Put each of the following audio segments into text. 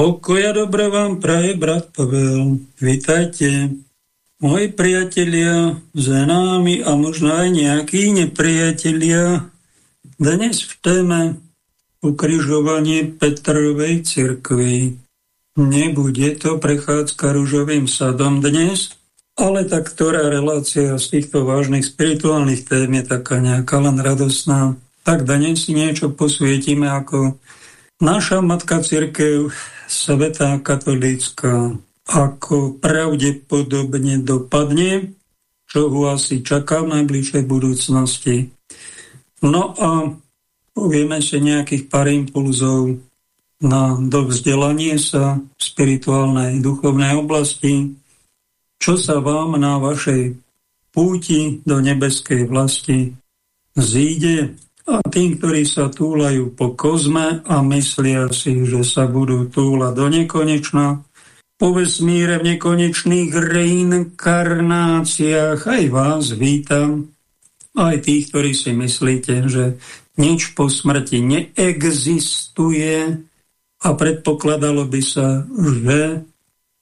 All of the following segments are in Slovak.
Pokoja dobro vám praje brat Pavel. Vítajte. Moji priatelia, známi a možno aj nejakí nepriatelia, dnes v téme ukrižovanie Petrovej cirkvi. Nebude to prechádzka rúžovým sadom dnes, ale tak ktorá relácia z týchto vážnych spirituálnych tém je taká nejaká len radosná, tak dnes si niečo posvietime ako naša matka církev, svetá katolícka, ako pravdepodobne dopadne, čo ho asi čaká v najbližšej budúcnosti. No a povieme si nejakých pár impulzov na dovzdelanie sa v spirituálnej duchovnej oblasti, čo sa vám na vašej púti do nebeskej vlasti zíde a tým, ktorí sa túlajú po kozme a myslia si, že sa budú túlať do nekonečna, po vesmíre v nekonečných reinkarnáciách, aj vás vítam, aj tých, ktorí si myslíte, že nič po smrti neexistuje, a predpokladalo by sa, že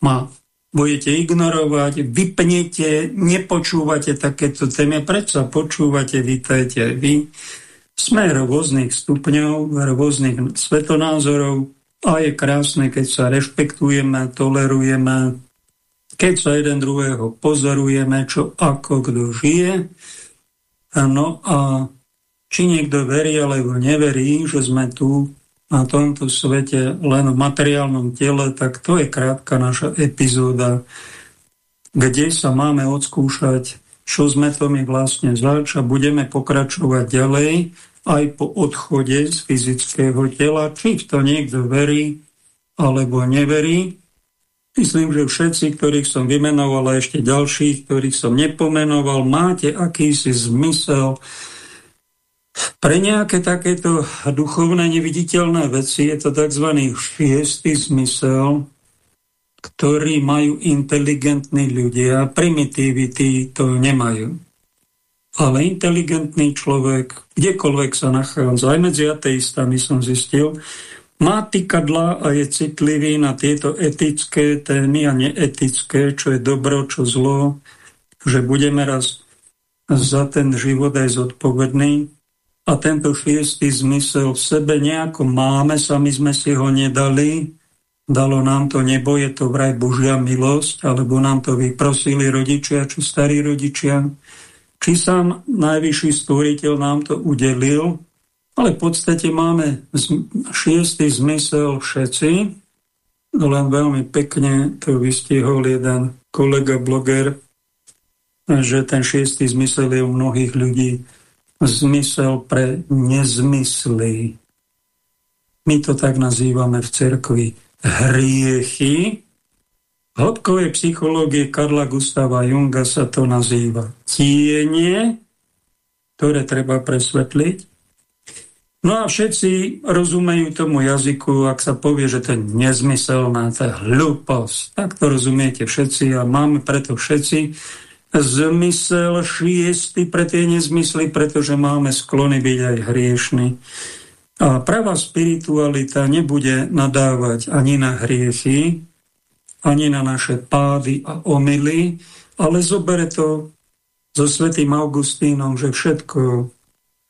ma budete ignorovať, vypnete, nepočúvate takéto témy, predsa počúvate, vítajte aj vy. Sme rôznych stupňov, rôznych svetonázorov a je krásne, keď sa rešpektujeme, tolerujeme, keď sa jeden druhého pozorujeme, čo ako kto žije. No a či niekto verí alebo neverí, že sme tu na tomto svete len v materiálnom tele, tak to je krátka naša epizóda, kde sa máme odskúšať, čo sme to my vlastne zač a budeme pokračovať ďalej aj po odchode z fyzického tela, či v to niekto verí alebo neverí. Myslím, že všetci, ktorých som vymenoval a ešte ďalších, ktorých som nepomenoval, máte akýsi zmysel pre nejaké takéto duchovné neviditeľné veci je to tzv. šiestý zmysel, ktorý majú inteligentní ľudia. Primitívity to nemajú. Ale inteligentný človek, kdekoľvek sa nachádza, aj medzi ateistami som zistil, má tykadla a je citlivý na tieto etické témy a neetické, čo je dobro, čo zlo, že budeme raz za ten život aj zodpovedný a tento šiestý zmysel v sebe nejako máme, sami sme si ho nedali, dalo nám to nebo, je to vraj Božia milosť, alebo nám to vyprosili rodičia, či starí rodičia, či sám najvyšší stvoriteľ nám to udelil, ale v podstate máme šiestý zmysel všetci, len veľmi pekne to vystihol jeden kolega bloger, že ten šiestý zmysel je u mnohých ľudí zmysel pre nezmysly. My to tak nazývame v cerkvi hriechy. V hĺbkovej psychológie Karla Gustava Junga sa to nazýva tienie, ktoré treba presvetliť. No a všetci rozumejú tomu jazyku, ak sa povie, že to je nezmyselná, to je hlúposť. Tak to rozumiete všetci a máme preto všetci zmysel šiestý pre tie nezmysly, pretože máme sklony byť aj hriešni. A pravá spiritualita nebude nadávať ani na hriechy, ani na naše pády a omily, ale zobere to so svetým Augustínom, že všetko,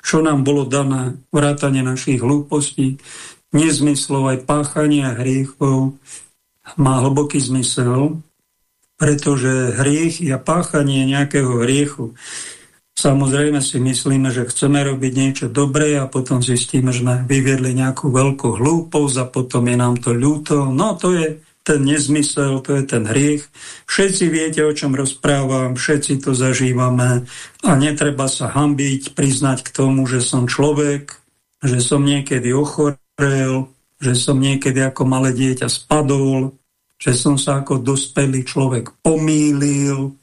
čo nám bolo dané, vrátanie našich hlúpostí, nezmyslov aj páchania hriechov, má hlboký zmysel pretože hriech a páchanie nejakého hriechu Samozrejme si myslíme, že chceme robiť niečo dobré a potom zistíme, že sme vyviedli nejakú veľkú hlúposť a potom je nám to ľúto. No to je ten nezmysel, to je ten hriech. Všetci viete, o čom rozprávam, všetci to zažívame a netreba sa hambiť, priznať k tomu, že som človek, že som niekedy ochorel, že som niekedy ako malé dieťa spadol, že som sa ako dospelý človek pomýlil,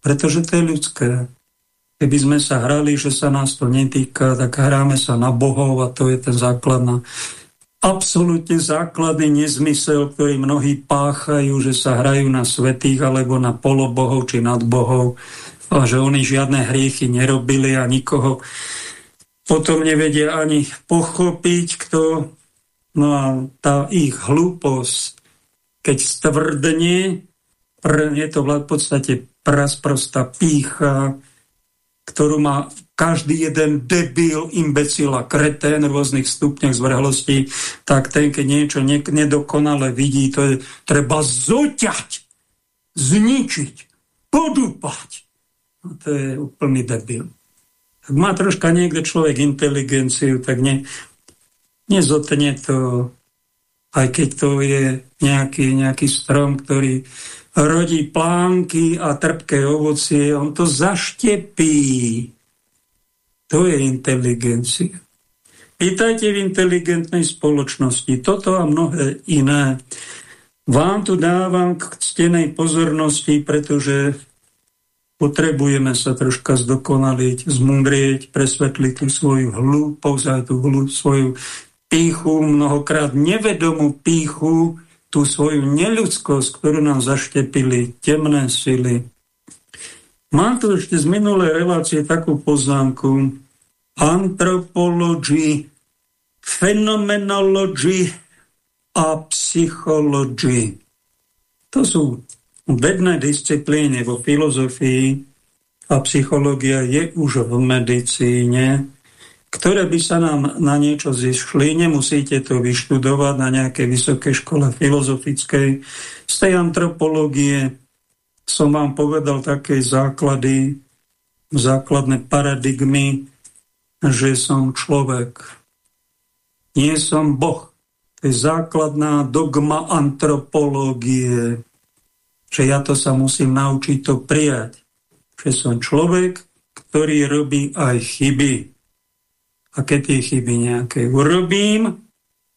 pretože to je ľudské. Keby sme sa hrali, že sa nás to netýka, tak hráme sa na bohov a to je ten základná absolútne základný nezmysel, ktorý mnohí páchajú, že sa hrajú na svetých alebo na polobohov či nad bohov a že oni žiadne hriechy nerobili a nikoho potom nevedia ani pochopiť, kto. No a tá ich hlúposť, keď stvrdne, je to v podstate prasprostá pícha, ktorú má každý jeden debil, imbecil a kretén v rôznych stupňach zvrhlosti, tak ten, keď niečo nedokonale vidí, to je treba zoťať, zničiť, podúpať. No to je úplný debil. Ak má troška niekde človek inteligenciu, tak ne, nezotne to, aj keď to je nejaký, nejaký strom, ktorý rodí plánky a trpké ovocie, on to zaštepí. To je inteligencia. Pýtajte v inteligentnej spoločnosti toto a mnohé iné. Vám tu dávam k ctenej pozornosti, pretože potrebujeme sa troška zdokonaliť, zmundrieť, presvetliť tú svoju hlúposť aj tú hlú, svoju píchu, mnohokrát nevedomú píchu, tú svoju neľudskosť, ktorú nám zaštepili temné sily. Mám tu ešte z minulej relácie takú poznámku. Antropology, phenomenology a psychology. To sú vedné disciplíny vo filozofii a psychológia je už v medicíne ktoré by sa nám na niečo zišli. Nemusíte to vyštudovať na nejakej vysokej škole filozofickej. Z tej antropológie som vám povedal také základy, základné paradigmy, že som človek. Nie som Boh. To je základná dogma antropológie, že ja to sa musím naučiť to prijať. Že som človek, ktorý robí aj chyby a keď tie chyby nejaké urobím,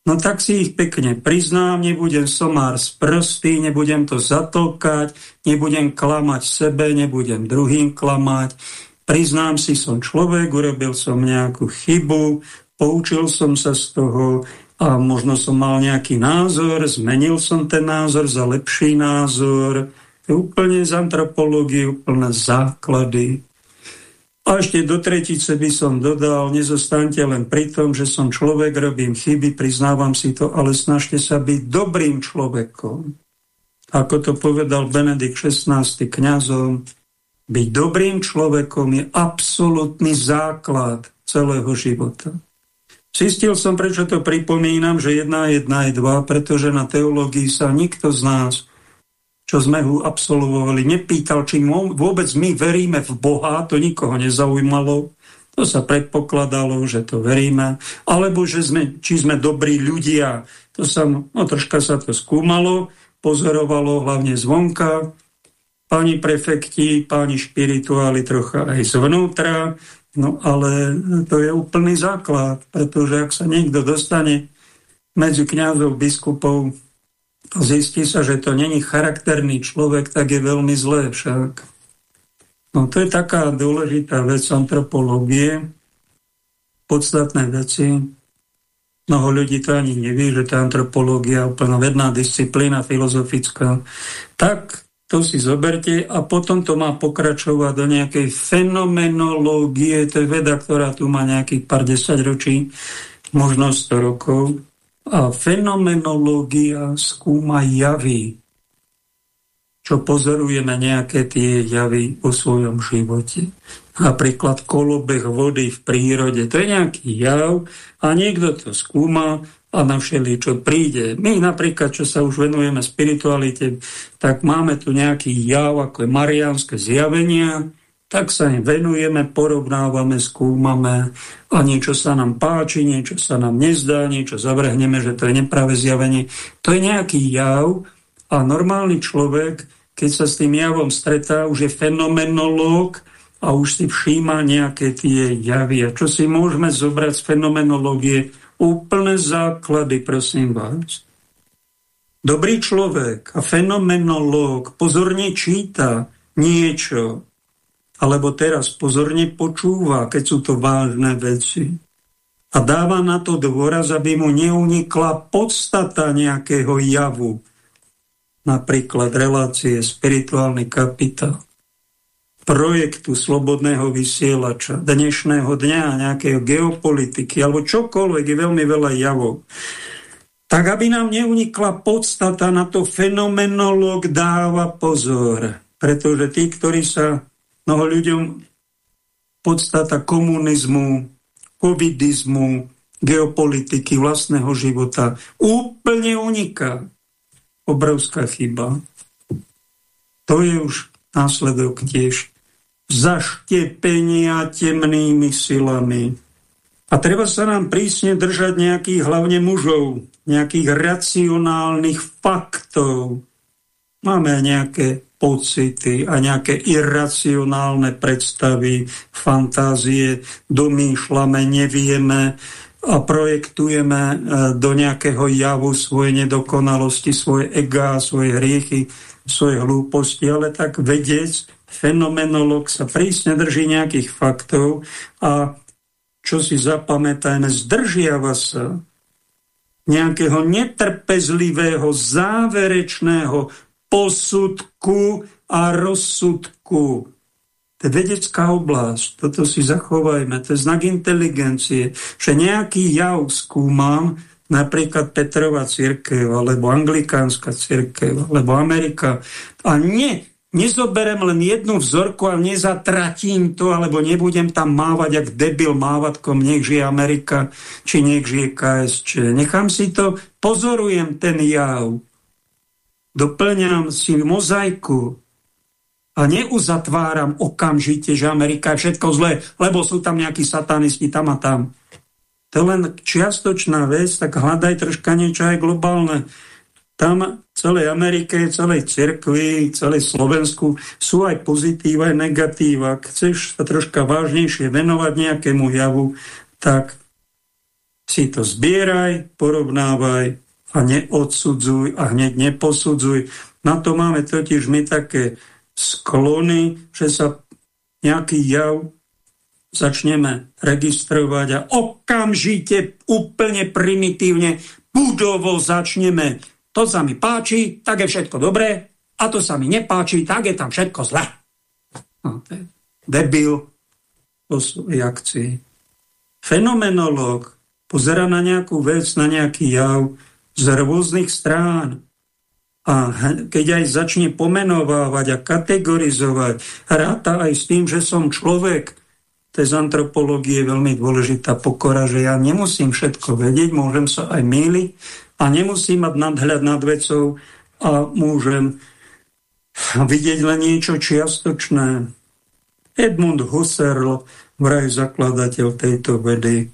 no tak si ich pekne priznám, nebudem somár sprostý, nebudem to zatolkať, nebudem klamať sebe, nebudem druhým klamať, priznám si, som človek, urobil som nejakú chybu, poučil som sa z toho a možno som mal nejaký názor, zmenil som ten názor za lepší názor. Úplne z antropológie, úplne základy a ešte do tretice by som dodal, nezostaňte len pri tom, že som človek, robím chyby, priznávam si to, ale snažte sa byť dobrým človekom. Ako to povedal Benedikt XVI kňazom, byť dobrým človekom je absolútny základ celého života. Zistil som, prečo to pripomínam, že jedna jedna je dva, pretože na teológii sa nikto z nás čo sme ho absolvovali, nepýtal, či vôbec my veríme v Boha, to nikoho nezaujímalo. To sa predpokladalo, že to veríme. Alebo že sme, či sme dobrí ľudia. To sa, no troška sa to skúmalo, pozorovalo hlavne zvonka. Pani prefekti, páni špirituáli trocha aj zvnútra. No ale to je úplný základ, pretože ak sa niekto dostane medzi kňazov, biskupov, zistí sa, že to není charakterný človek, tak je veľmi zlé však. No to je taká dôležitá vec antropológie, podstatné veci. Mnoho ľudí to ani nevie, že tá antropológia je úplná vedná disciplína filozofická. Tak to si zoberte a potom to má pokračovať do nejakej fenomenológie, to je veda, ktorá tu má nejakých pár desať ročí, možno 100 rokov. A fenomenológia skúma javy, čo pozorujeme nejaké tie javy o svojom živote. Napríklad kolobeh vody v prírode, to je nejaký jav a niekto to skúma a na čo príde. My napríklad, čo sa už venujeme spiritualite, tak máme tu nejaký jav, ako je mariánske zjavenia, tak sa im venujeme, porovnávame, skúmame a niečo sa nám páči, niečo sa nám nezdá, niečo zavrhneme, že to je nepravé zjavenie. To je nejaký jav a normálny človek, keď sa s tým javom stretá, už je fenomenológ a už si všíma nejaké tie javy. A čo si môžeme zobrať z fenomenológie? Úplné základy, prosím vás. Dobrý človek a fenomenológ pozorne číta niečo, alebo teraz pozorne počúva, keď sú to vážne veci. A dáva na to dôraz, aby mu neunikla podstata nejakého javu. Napríklad relácie spirituálny kapitál projektu slobodného vysielača, dnešného dňa, nejakého geopolitiky alebo čokoľvek, je veľmi veľa javov. tak aby nám neunikla podstata, na to fenomenológ dáva pozor. Pretože tí, ktorí sa mnoho ľuďom podstata komunizmu, covidizmu, geopolitiky, vlastného života úplne uniká. Obrovská chyba. To je už následok tiež zaštepenia temnými silami. A treba sa nám prísne držať nejakých hlavne mužov, nejakých racionálnych faktov. Máme nejaké pocity a nejaké iracionálne predstavy, fantázie, domýšľame, nevieme a projektujeme e, do nejakého javu svoje nedokonalosti, svoje ega, svoje hriechy, svoje hlúposti, ale tak vedec, fenomenolog sa prísne drží nejakých faktov a čo si zapamätajme, zdržiava sa nejakého netrpezlivého, záverečného posudku a rozsudku. To je vedecká oblasť, toto si zachovajme, to je znak inteligencie, že nejaký jav skúmam, napríklad Petrova církev, alebo anglikánska církev, alebo Amerika. A nie, nezoberem len jednu vzorku a nezatratím to, alebo nebudem tam mávať, jak debil mávatkom, nech žije Amerika, či nech žije KSČ. Nechám si to, pozorujem ten jav, doplňam si mozaiku a neuzatváram okamžite, že Amerika je všetko zlé, lebo sú tam nejakí satanisti tam a tam. To je len čiastočná vec, tak hľadaj troška niečo aj globálne tam celej Amerike, celej cirkvi, celej Slovensku sú aj pozitíva, aj negatíva. Chceš sa troška vážnejšie venovať nejakému javu, tak si to zbieraj, porovnávaj a neodsudzuj a hneď neposudzuj. Na to máme totiž my také sklony, že sa nejaký jav začneme registrovať a okamžite, úplne primitívne, budovo začneme to sa mi páči, tak je všetko dobré, a to sa mi nepáči, tak je tam všetko zle. No, to debil po svojej akcii. Fenomenológ pozera na nejakú vec, na nejaký jav z rôznych strán. A keď aj začne pomenovávať a kategorizovať, ráta aj s tým, že som človek, to je z antropológie veľmi dôležitá pokora, že ja nemusím všetko vedieť, môžem sa aj míliť, a nemusím mať nadhľad nad vecou a môžem vidieť len niečo čiastočné. Edmund Husserl, vraj zakladateľ tejto vedy,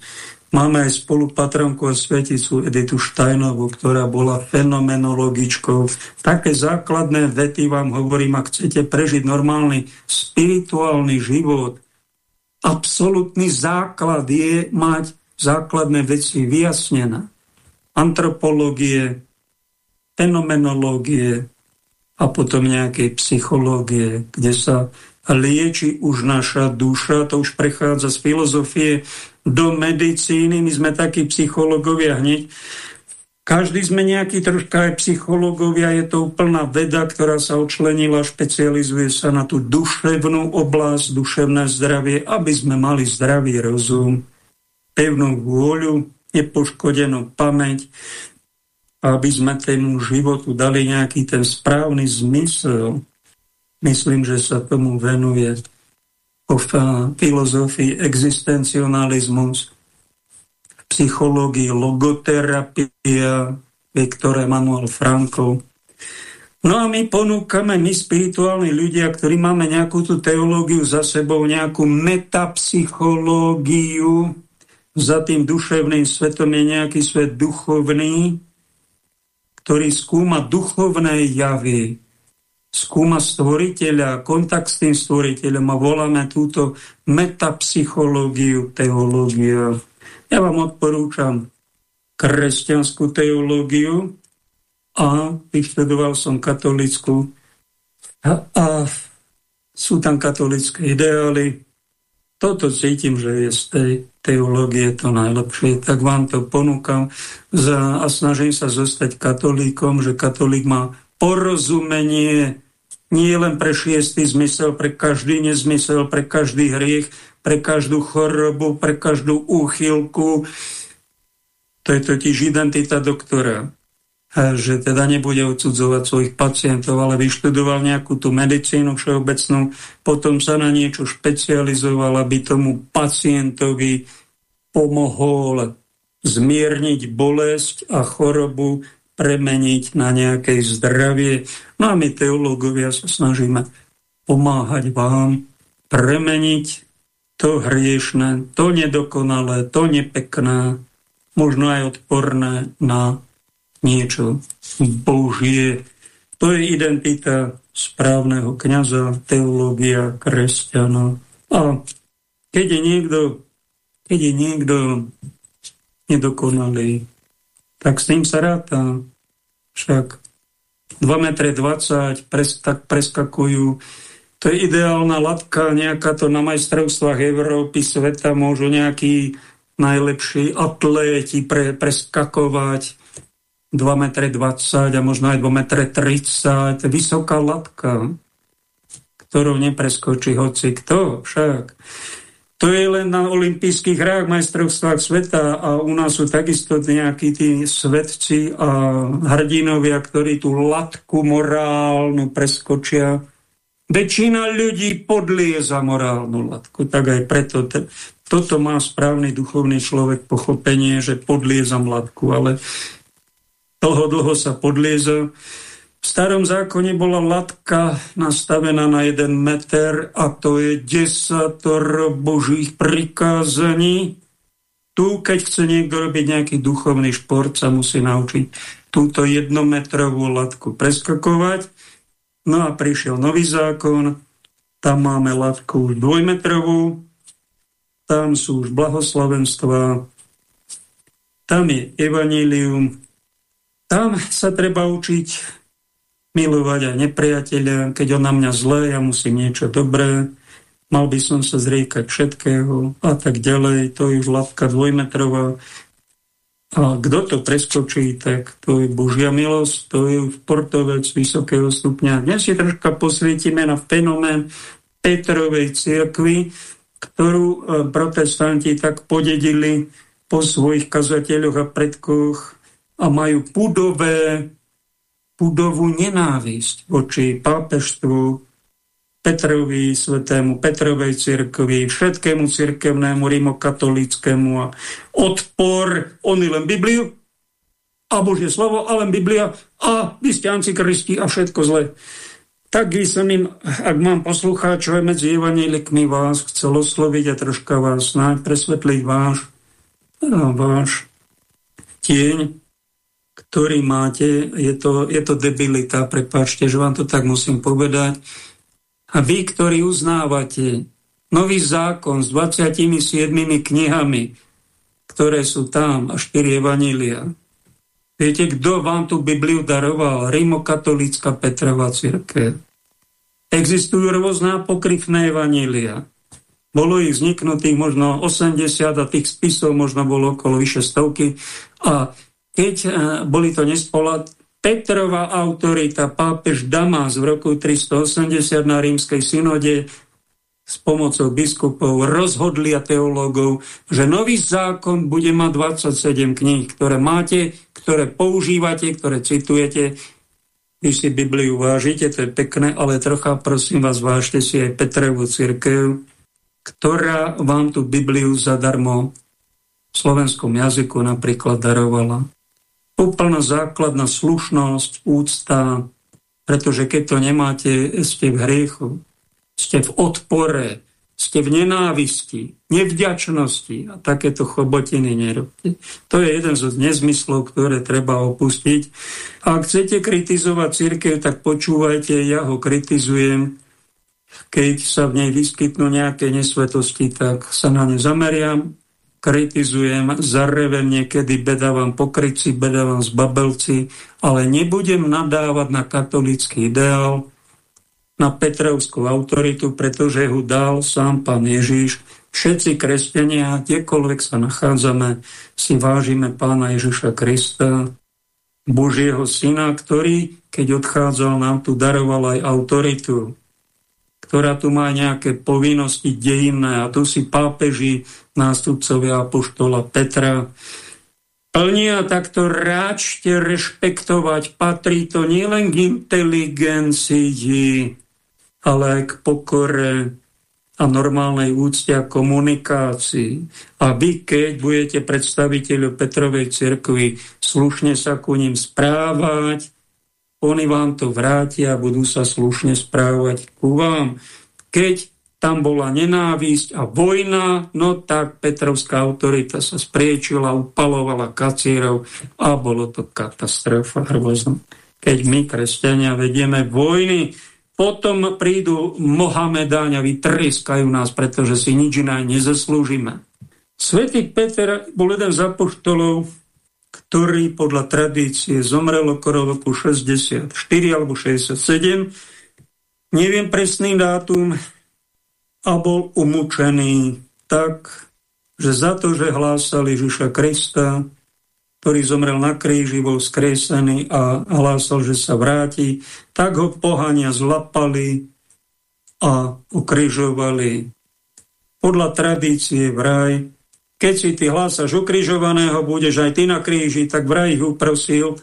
Máme aj spolupatronku a sveticu Editu Štajnovú, ktorá bola fenomenologičkou. Také základné vety vám hovorím, ak chcete prežiť normálny spirituálny život. Absolutný základ je mať základné veci vyjasnené antropológie, fenomenológie a potom nejakej psychológie, kde sa lieči už naša duša, to už prechádza z filozofie do medicíny, my sme takí psychológovia hneď. Každý sme nejaký troška aj psychológovia, je to úplná veda, ktorá sa očlenila, špecializuje sa na tú duševnú oblasť, duševné zdravie, aby sme mali zdravý rozum, pevnú vôľu, nepoškodenú pamäť, aby sme tému životu dali nejaký ten správny zmysel. Myslím, že sa tomu venuje o filozofii existencionalizmus, psychológii, logoterapia, Viktor Emanuel Frankl. No a my ponúkame, my spirituálni ľudia, ktorí máme nejakú tú teológiu za sebou, nejakú metapsychológiu, za tým duševným svetom je nejaký svet duchovný, ktorý skúma duchovné javy, skúma stvoriteľa, kontakt s tým stvoriteľom a voláme túto metapsychológiu, teológiu. Ja vám odporúčam kresťanskú teológiu a vyštudoval som katolickú a, a sú tam katolické ideály. Toto cítim, že je z tej teológie to najlepšie, tak vám to ponúkam za, a snažím sa zostať katolíkom, že katolík má porozumenie nie len pre šiestý zmysel, pre každý nezmysel, pre každý hriech, pre každú chorobu, pre každú úchylku. To je totiž identita doktora že teda nebude odsudzovať svojich pacientov, ale vyštudoval nejakú tú medicínu všeobecnú, potom sa na niečo špecializoval, aby tomu pacientovi pomohol zmierniť bolesť a chorobu, premeniť na nejaké zdravie. No a my teológovia sa snažíme pomáhať vám premeniť to hriešne, to nedokonalé, to nepekné, možno aj odporné na niečo božie. To je identita správneho kniaza, teológia kresťana. A keď je niekto, keď je niekto nedokonalý, tak s tým sa ráta. Však 2,20 m pres, tak preskakujú. To je ideálna latka, nejaká to na majstrovstvách Európy, sveta môžu nejakí najlepší atléti pre, preskakovať 2,20 m a možno aj 2,30 m. Vysoká latka, ktorú nepreskočí hoci kto však. To je len na olympijských hrách, majstrovstvách sveta a u nás sú takisto nejakí tí svetci a hrdinovia, ktorí tú latku morálnu preskočia. Väčšina ľudí podlieza morálnu latku, tak aj preto toto má správny duchovný človek pochopenie, že podliezam latku, ale dlho, dlho sa podlieza. V starom zákone bola latka nastavená na jeden meter a to je desator božích prikázaní. Tu, keď chce niekto robiť nejaký duchovný šport, sa musí naučiť túto jednometrovú latku preskakovať. No a prišiel nový zákon, tam máme latku už dvojmetrovú, tam sú už blahoslavenstva, tam je evanílium, tam sa treba učiť milovať aj nepriateľa, keď on na mňa zlé, ja musím niečo dobré, mal by som sa zriekať všetkého a tak ďalej. To je už latka dvojmetrová. A kto to preskočí, tak to je Božia milosť, to je športovec vysokého stupňa. Dnes si troška posvietime na fenomén Petrovej cirkvi, ktorú e, protestanti tak podedili po svojich kazateľoch a predkoch a majú pudové, pudovú nenávisť voči pápežstvu, Petrovi, svetému Petrovej cirkvi, všetkému cirkevnému, rimokatolickému a odpor, oni len Bibliu a Božie slovo, a len Biblia a vy ste antikristi a všetko zle. Tak by som im, ak mám poslucháčov medzi evanielikmi vás chcel osloviť a troška vás snáď presvetliť váš, váš tieň, ktorý máte, je to, je to debilita, prepáčte, že vám to tak musím povedať. A vy, ktorí uznávate nový zákon s 27 knihami, ktoré sú tam, a 4 evanília, viete, kto vám tú Bibliu daroval? Rimokatolícka Petrova církev. Existujú rôzne apokryfné evanília. Bolo ich vzniknutých možno 80 a tých spisov možno bolo okolo vyše stovky. A keď e, boli to nespola, Petrova autorita, pápež Damas v roku 380 na rímskej synode s pomocou biskupov rozhodli a teológov, že nový zákon bude mať 27 kníh, ktoré máte, ktoré používate, ktoré citujete. Vy si Bibliu vážite, to je pekné, ale trocha prosím vás, vážte si aj Petrevu církev, ktorá vám tú Bibliu zadarmo v slovenskom jazyku napríklad darovala úplná základná slušnosť, úcta, pretože keď to nemáte, ste v hriechu, ste v odpore, ste v nenávisti, nevďačnosti a takéto chobotiny nerobte. To je jeden z nezmyslov, ktoré treba opustiť. A ak chcete kritizovať církev, tak počúvajte, ja ho kritizujem. Keď sa v nej vyskytnú nejaké nesvetosti, tak sa na ne zameriam kritizujem, zarevem niekedy, bedávam pokryci, bedávam zbabelci, ale nebudem nadávať na katolický ideál, na Petrovskú autoritu, pretože ho dal sám pán Ježiš. Všetci kresťania, kdekoľvek sa nachádzame, si vážime pána Ježiša Krista, Božieho syna, ktorý, keď odchádzal, nám tu daroval aj autoritu ktorá tu má nejaké povinnosti dejinné a tu si pápeži, nástupcovia apoštola Petra plnia, tak to ráčte rešpektovať. Patrí to nielen k inteligencii, ale aj k pokore a normálnej úcte a komunikácii. A vy, keď budete predstaviteľu Petrovej cirkvi, slušne sa ku ním správať, oni vám to vrátia a budú sa slušne správať ku vám. Keď tam bola nenávisť a vojna, no tak Petrovská autorita sa spriečila, upalovala kacírov a bolo to katastrofa hrozná. Keď my, kresťania, vedieme vojny, potom prídu Mohamedáň a vytreskajú nás, pretože si nič iné nezaslúžime. Svetý Peter bol jeden z apoštolov, ktorý podľa tradície zomrel okolo roku 64 alebo 67. Neviem presný dátum a bol umúčený tak, že za to, že hlásal Ježiša Krista, ktorý zomrel na kríži, bol skresený a hlásal, že sa vráti, tak ho pohania zlapali a ukrižovali. Podľa tradície vraj, keď si ty hlásaš ukrižovaného, budeš aj ty na kríži, tak vraj ich uprosil.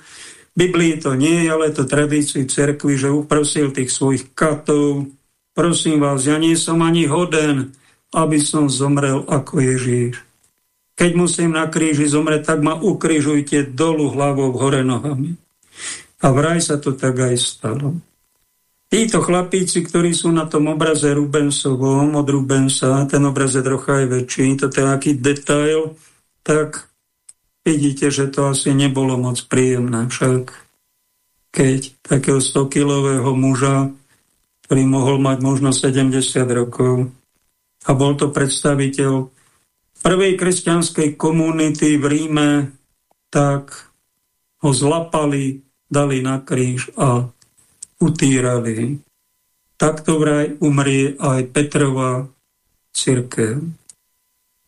Biblii to nie je, ale to tradícii cerkvi, že uprosil tých svojich katov. Prosím vás, ja nie som ani hoden, aby som zomrel ako Ježíš. Keď musím na kríži zomrieť, tak ma ukrižujte dolu hlavou hore nohami. A vraj sa to tak aj stalo. Títo chlapíci, ktorí sú na tom obraze Rubensovom, od Rubensa, ten obraz je trocha aj väčší, to je aký detail, tak vidíte, že to asi nebolo moc príjemné však. Keď takého 100-kilového muža, ktorý mohol mať možno 70 rokov, a bol to predstaviteľ prvej kresťanskej komunity v Ríme, tak ho zlapali, dali na kríž a utírali. Takto vraj umrie aj Petrova církev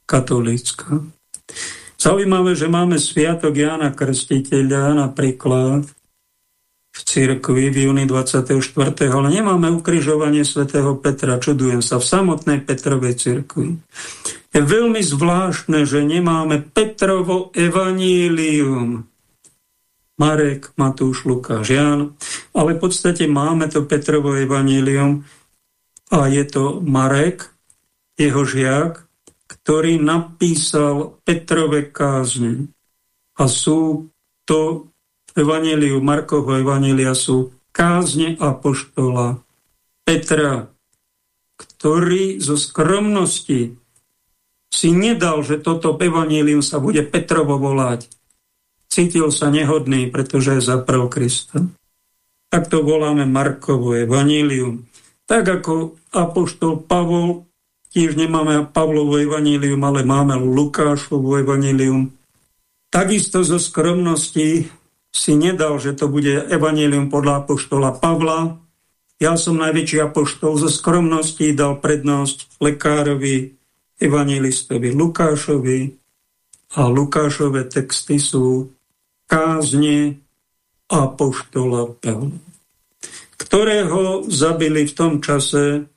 katolícka. Zaujímavé, že máme sviatok Jána Krstiteľa napríklad v cirkvi v júni 24. ale nemáme ukrižovanie svätého Petra. Čudujem sa v samotnej Petrovej cirkvi. Je veľmi zvláštne, že nemáme Petrovo evanílium. Marek, Matúš, Lukáš, Jan, ale v podstate máme to Petrovo evanílium a je to Marek, jeho žiak, ktorý napísal Petrove kázne. A sú to Evaníliu Markovho Evanília sú kázne apoštola Petra, ktorý zo skromnosti si nedal, že toto evanílium sa bude Petrovo volať. Cítil sa nehodný, pretože je zaprel Krista. Tak to voláme Markovo evanílium. Tak ako apoštol Pavol, tiež nemáme Pavlovo evanílium, ale máme Lukášovo evanílium. Takisto zo skromnosti si nedal, že to bude evanílium podľa apoštola Pavla. Ja som najväčší apoštol zo skromnosti, dal prednosť lekárovi, evangelistovi Lukášovi a Lukášové texty sú kázne apoštola Pavla, ktorého zabili v tom čase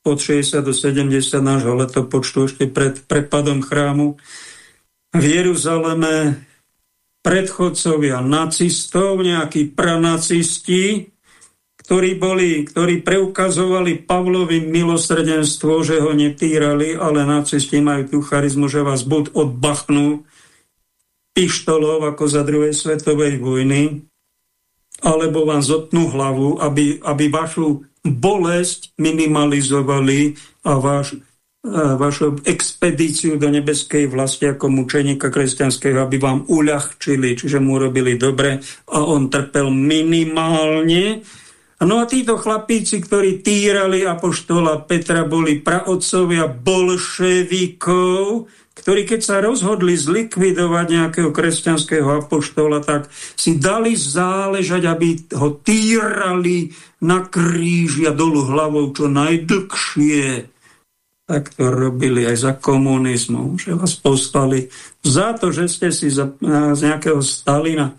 od 60 do 70 nášho letopočtu ešte pred prepadom chrámu v Jeruzaleme. Predchodcovia nacistov, nejakí pranacisti, ktorí, boli, ktorí preukazovali Pavlovi milosrdenstvo, že ho netýrali, ale nacisti majú tú charizmu, že vás buď odbachnú pištolov ako za druhej svetovej vojny, alebo vám zotnú hlavu, aby, aby vašu bolesť minimalizovali a váš vašu expedíciu do nebeskej vlasti ako mučeníka kresťanského, aby vám uľahčili, čiže mu robili dobre a on trpel minimálne. No a títo chlapíci, ktorí týrali apoštola Petra, boli praotcovia bolševikov, ktorí keď sa rozhodli zlikvidovať nejakého kresťanského apoštola, tak si dali záležať, aby ho týrali na kríži a dolu hlavou čo najdlhšie tak to robili aj za komunizmu, že vás poslali za to, že ste si za, z nejakého Stalina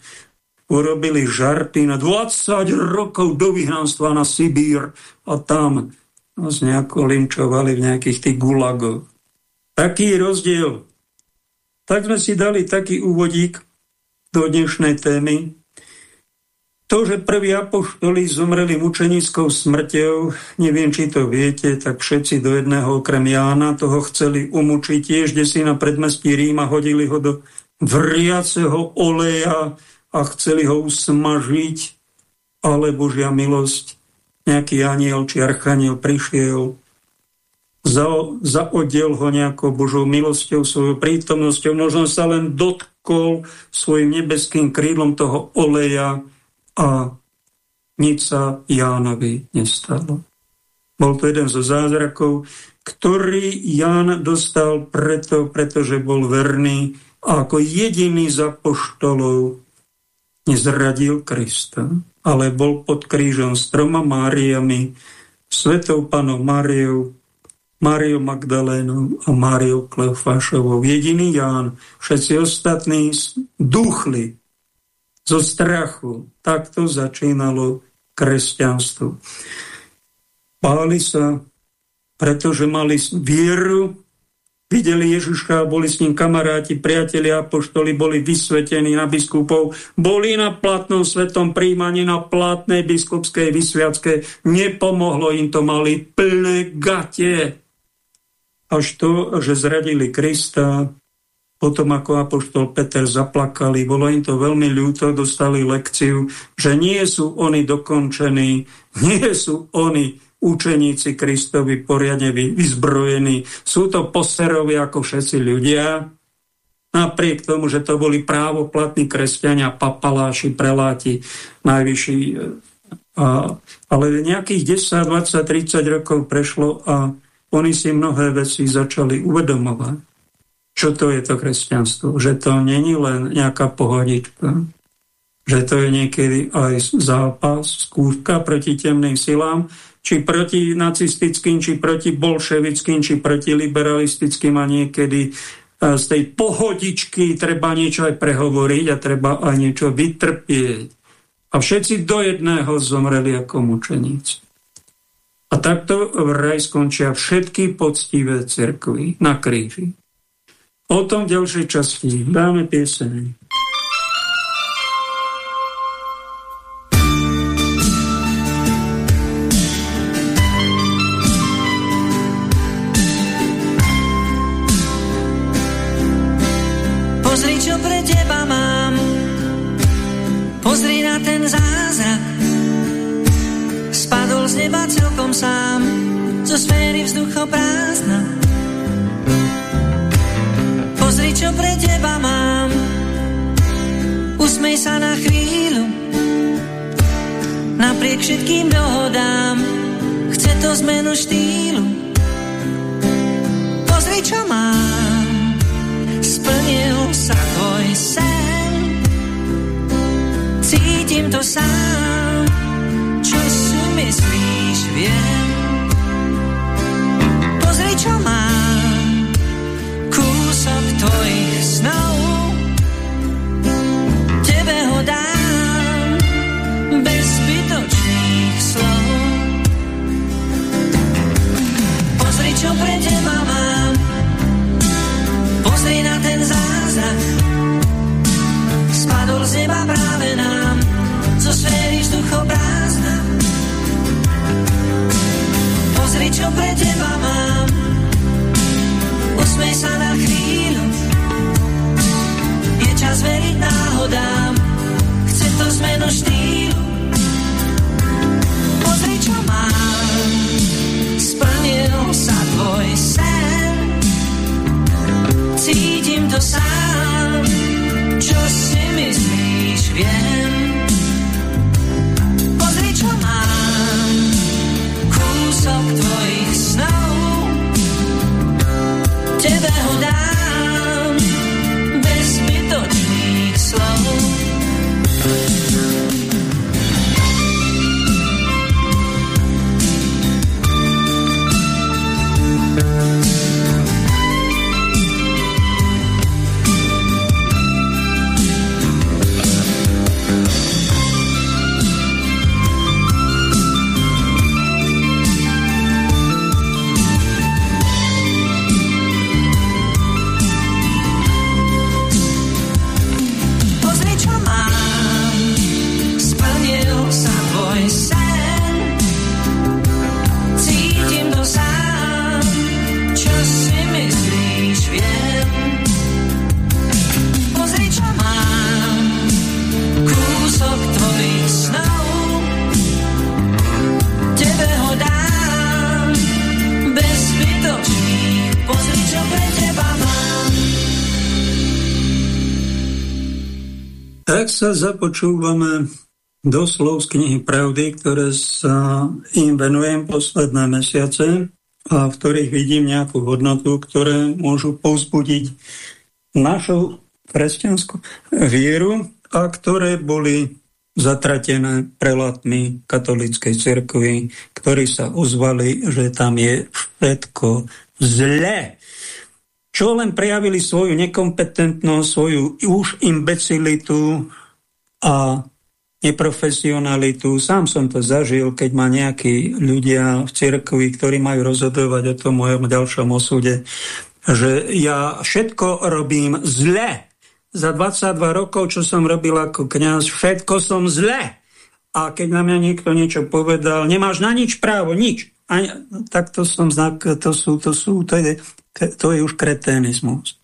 urobili žarty na 20 rokov do vyhnanstva na Sibír a tam vás nejako linčovali v nejakých tých gulagoch. Taký rozdiel. Tak sme si dali taký úvodík do dnešnej témy. To, že prví apoštoli zomreli mučenickou smrťou, neviem, či to viete, tak všetci do jedného okrem Jána toho chceli umučiť tiež, kde si na predmestí Ríma hodili ho do vriaceho oleja a chceli ho usmažiť, ale Božia milosť, nejaký aniel či archaniel prišiel, zaodiel ho nejakou Božou milosťou, svojou prítomnosťou, možno sa len dotkol svojim nebeským krídlom toho oleja a nič sa Jánovi nestalo. Bol to jeden zo zázrakov, ktorý Ján dostal preto, pretože bol verný a ako jediný za poštolov nezradil Krista, ale bol pod krížom s troma Máriami, svetou panou Máriou, Máriou Magdalénou a Máriou Kleofášovou. Jediný Ján, všetci ostatní duchli zo strachu. Takto začínalo kresťanstvo. Báli sa, pretože mali vieru, videli Ježiška, boli s ním kamaráti, priatelia, apoštoli, boli vysvetení na biskupov, boli na platnom svetom príjmaní, na platnej biskupskej vysviacké. Nepomohlo im to, mali plné gate. Až to, že zradili Krista, potom ako apoštol Peter zaplakali, bolo im to veľmi ľúto, dostali lekciu, že nie sú oni dokončení, nie sú oni učeníci Kristovi poriadne vyzbrojení. Sú to posterovi ako všetci ľudia, napriek tomu, že to boli právoplatní kresťania, papaláši, preláti, najvyšší. A, ale nejakých 10, 20, 30 rokov prešlo a oni si mnohé veci začali uvedomovať čo to je to kresťanstvo. Že to není len nejaká pohodička, že to je niekedy aj zápas, skúška proti temným silám, či proti nacistickým, či proti bolševickým, či proti liberalistickým a niekedy e, z tej pohodičky treba niečo aj prehovoriť a treba aj niečo vytrpieť. A všetci do jedného zomreli ako mučeníci. A takto vraj skončia všetky poctivé cerkvy na kríži. O tom v ďalšej časti. Dáme pieseň. Celkom sám, zo sféry vzduchoprázdna Pozri, čo pre teba mám. Usmej sa na chvíľu. Napriek všetkým dohodám. Chce to zmenu štýlu. Pozri, čo mám. Splnil sa tvoj sen. Cítim to sám. Viem. Pozri, čo mám kúsok tvojich snov. Tebe ho dám bez zbytočných slov. Pozri, čo pre teba mám, čo pre teba mám, usmej sa na chvíľu. Je čas veriť náhodám, chce to zmenu štýlu. Pozri, čo mám, splnil sa tvoj sen. Cítim to sám, čo si myslíš, viem. tebe ho dám. Sa započúvame do slov z knihy Pravdy, ktoré sa im venujem posledné mesiace a v ktorých vidím nejakú hodnotu, ktoré môžu povzbudiť našu kresťanskú vieru a ktoré boli zatratené prelatmi katolíckej cirkvi, ktorí sa ozvali, že tam je všetko zle. Čo len prejavili svoju nekompetentnosť, svoju už imbecilitu a neprofesionalitu. Sám som to zažil, keď ma nejakí ľudia v cirkvi, ktorí majú rozhodovať o tom mojom ďalšom osude, že ja všetko robím zle. Za 22 rokov, čo som robil ako kňaz, všetko som zle. A keď na mňa niekto niečo povedal, nemáš na nič právo, nič. A, tak to som znak, to sú, to sú, to je, to je už kreténizmus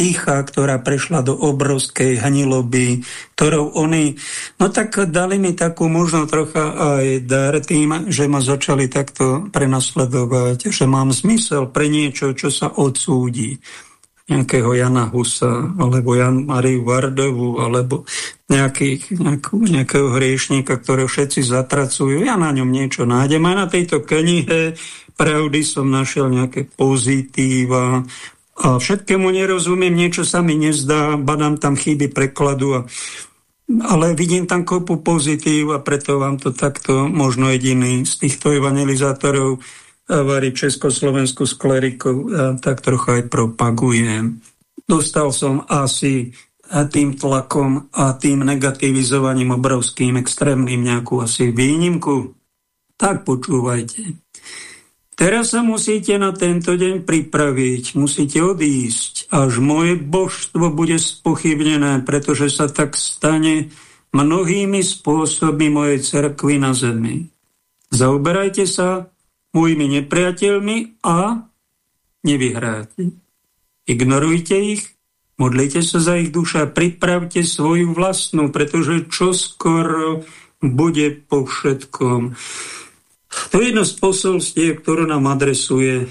pícha, ktorá prešla do obrovskej hniloby, ktorou oni, no tak dali mi takú možno trocha aj dar tým, že ma začali takto prenasledovať, že mám zmysel pre niečo, čo sa odsúdi nejakého Jana Husa, alebo Jan Mariu Vardovu, alebo nejakých, nejakú, nejakého hriešníka, ktorého všetci zatracujú. Ja na ňom niečo nájdem. Aj na tejto knihe pravdy som našiel nejaké pozitíva, a všetkému nerozumiem, niečo sa mi nezdá, badám tam chyby prekladu, a, ale vidím tam kopu pozitív a preto vám to takto možno jediný z týchto evangelizátorov varí Československu s klerikou, tak trocha aj propagujem. Dostal som asi tým tlakom a tým negativizovaním obrovským, extrémnym nejakú asi výnimku. Tak počúvajte. Teraz sa musíte na tento deň pripraviť, musíte odísť, až moje božstvo bude spochybnené, pretože sa tak stane mnohými spôsobmi mojej cerkvy na zemi. Zaoberajte sa mojimi nepriateľmi a nevyhráte. Ignorujte ich, modlite sa za ich duša, pripravte svoju vlastnú, pretože čoskoro bude po všetkom. To je jedno z posolstiev, ktoré nám adresuje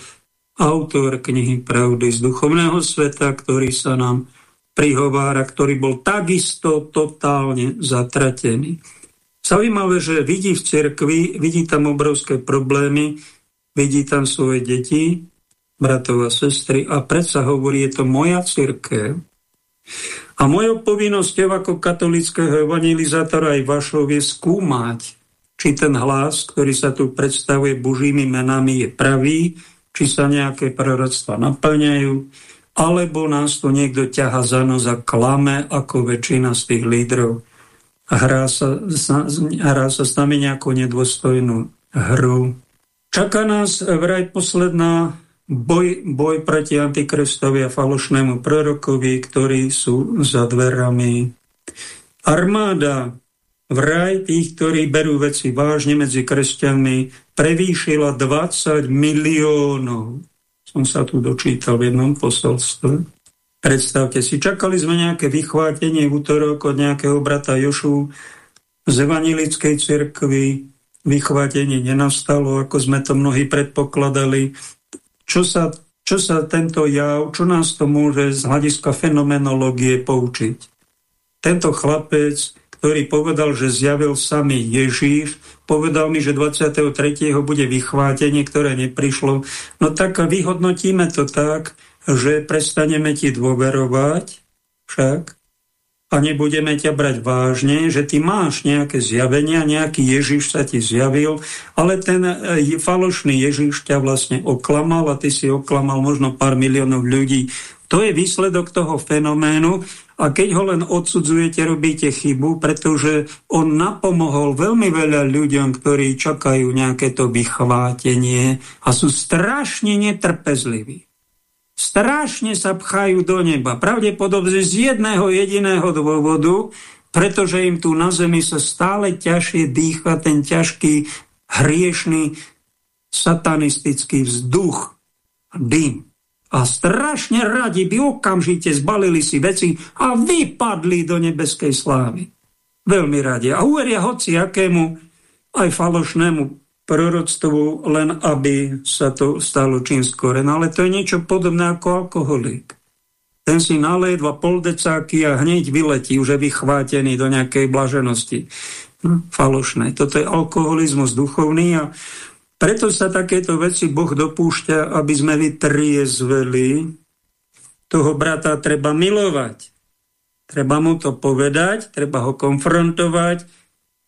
autor knihy Pravdy z duchovného sveta, ktorý sa nám prihovára, ktorý bol takisto totálne zatratený. Zaujímavé, že vidí v cerkvi, vidí tam obrovské problémy, vidí tam svoje deti, bratov a sestry a predsa hovorí, je to moja církev. A mojou povinnosťou ako katolického evangelizátora aj vašou je skúmať, či ten hlas, ktorý sa tu predstavuje božími menami, je pravý, či sa nejaké proroctva naplňajú, alebo nás tu niekto ťaha za nos a klame, ako väčšina z tých lídrov. Hrá sa, hrá sa s nami nejakú nedôstojnú hru. Čaká nás vraj posledná boj, boj proti antikristovi a falošnému prorokovi, ktorí sú za dverami. Armáda vraj tých, ktorí berú veci vážne medzi kresťanmi, prevýšila 20 miliónov. Som sa tu dočítal v jednom posolstve. Predstavte si, čakali sme nejaké vychvátenie v útorok od nejakého brata Jošu z evanilickej cirkvi. Vychvátenie nenastalo, ako sme to mnohí predpokladali. Čo sa, čo sa tento jav, čo nás to môže z hľadiska fenomenológie poučiť? Tento chlapec ktorý povedal, že zjavil sami Ježíš, povedal mi, že 23. bude vychvátenie, ktoré neprišlo. No tak vyhodnotíme to tak, že prestaneme ti dôverovať však a nebudeme ťa brať vážne, že ty máš nejaké zjavenia, nejaký Ježiš sa ti zjavil, ale ten e, falošný Ježiš ťa vlastne oklamal a ty si oklamal možno pár miliónov ľudí. To je výsledok toho fenoménu, a keď ho len odsudzujete, robíte chybu, pretože on napomohol veľmi veľa ľuďom, ktorí čakajú nejaké to vychvátenie a sú strašne netrpezliví. Strašne sa pchajú do neba. Pravdepodobne z jedného jediného dôvodu, pretože im tu na zemi sa stále ťažšie dýcha ten ťažký, hriešný, satanistický vzduch, dým a strašne radi by okamžite zbalili si veci a vypadli do nebeskej slávy. Veľmi radi. A uveria hoci akému aj falošnému proroctvu, len aby sa to stalo čím skore. No ale to je niečo podobné ako alkoholik. ten si naleje dva poldecáky a hneď vyletí, už je vychvátený do nejakej blaženosti. No, falošné. Toto je alkoholizmus duchovný a preto sa takéto veci Boh dopúšťa, aby sme vytriezveli. Toho brata treba milovať. Treba mu to povedať, treba ho konfrontovať.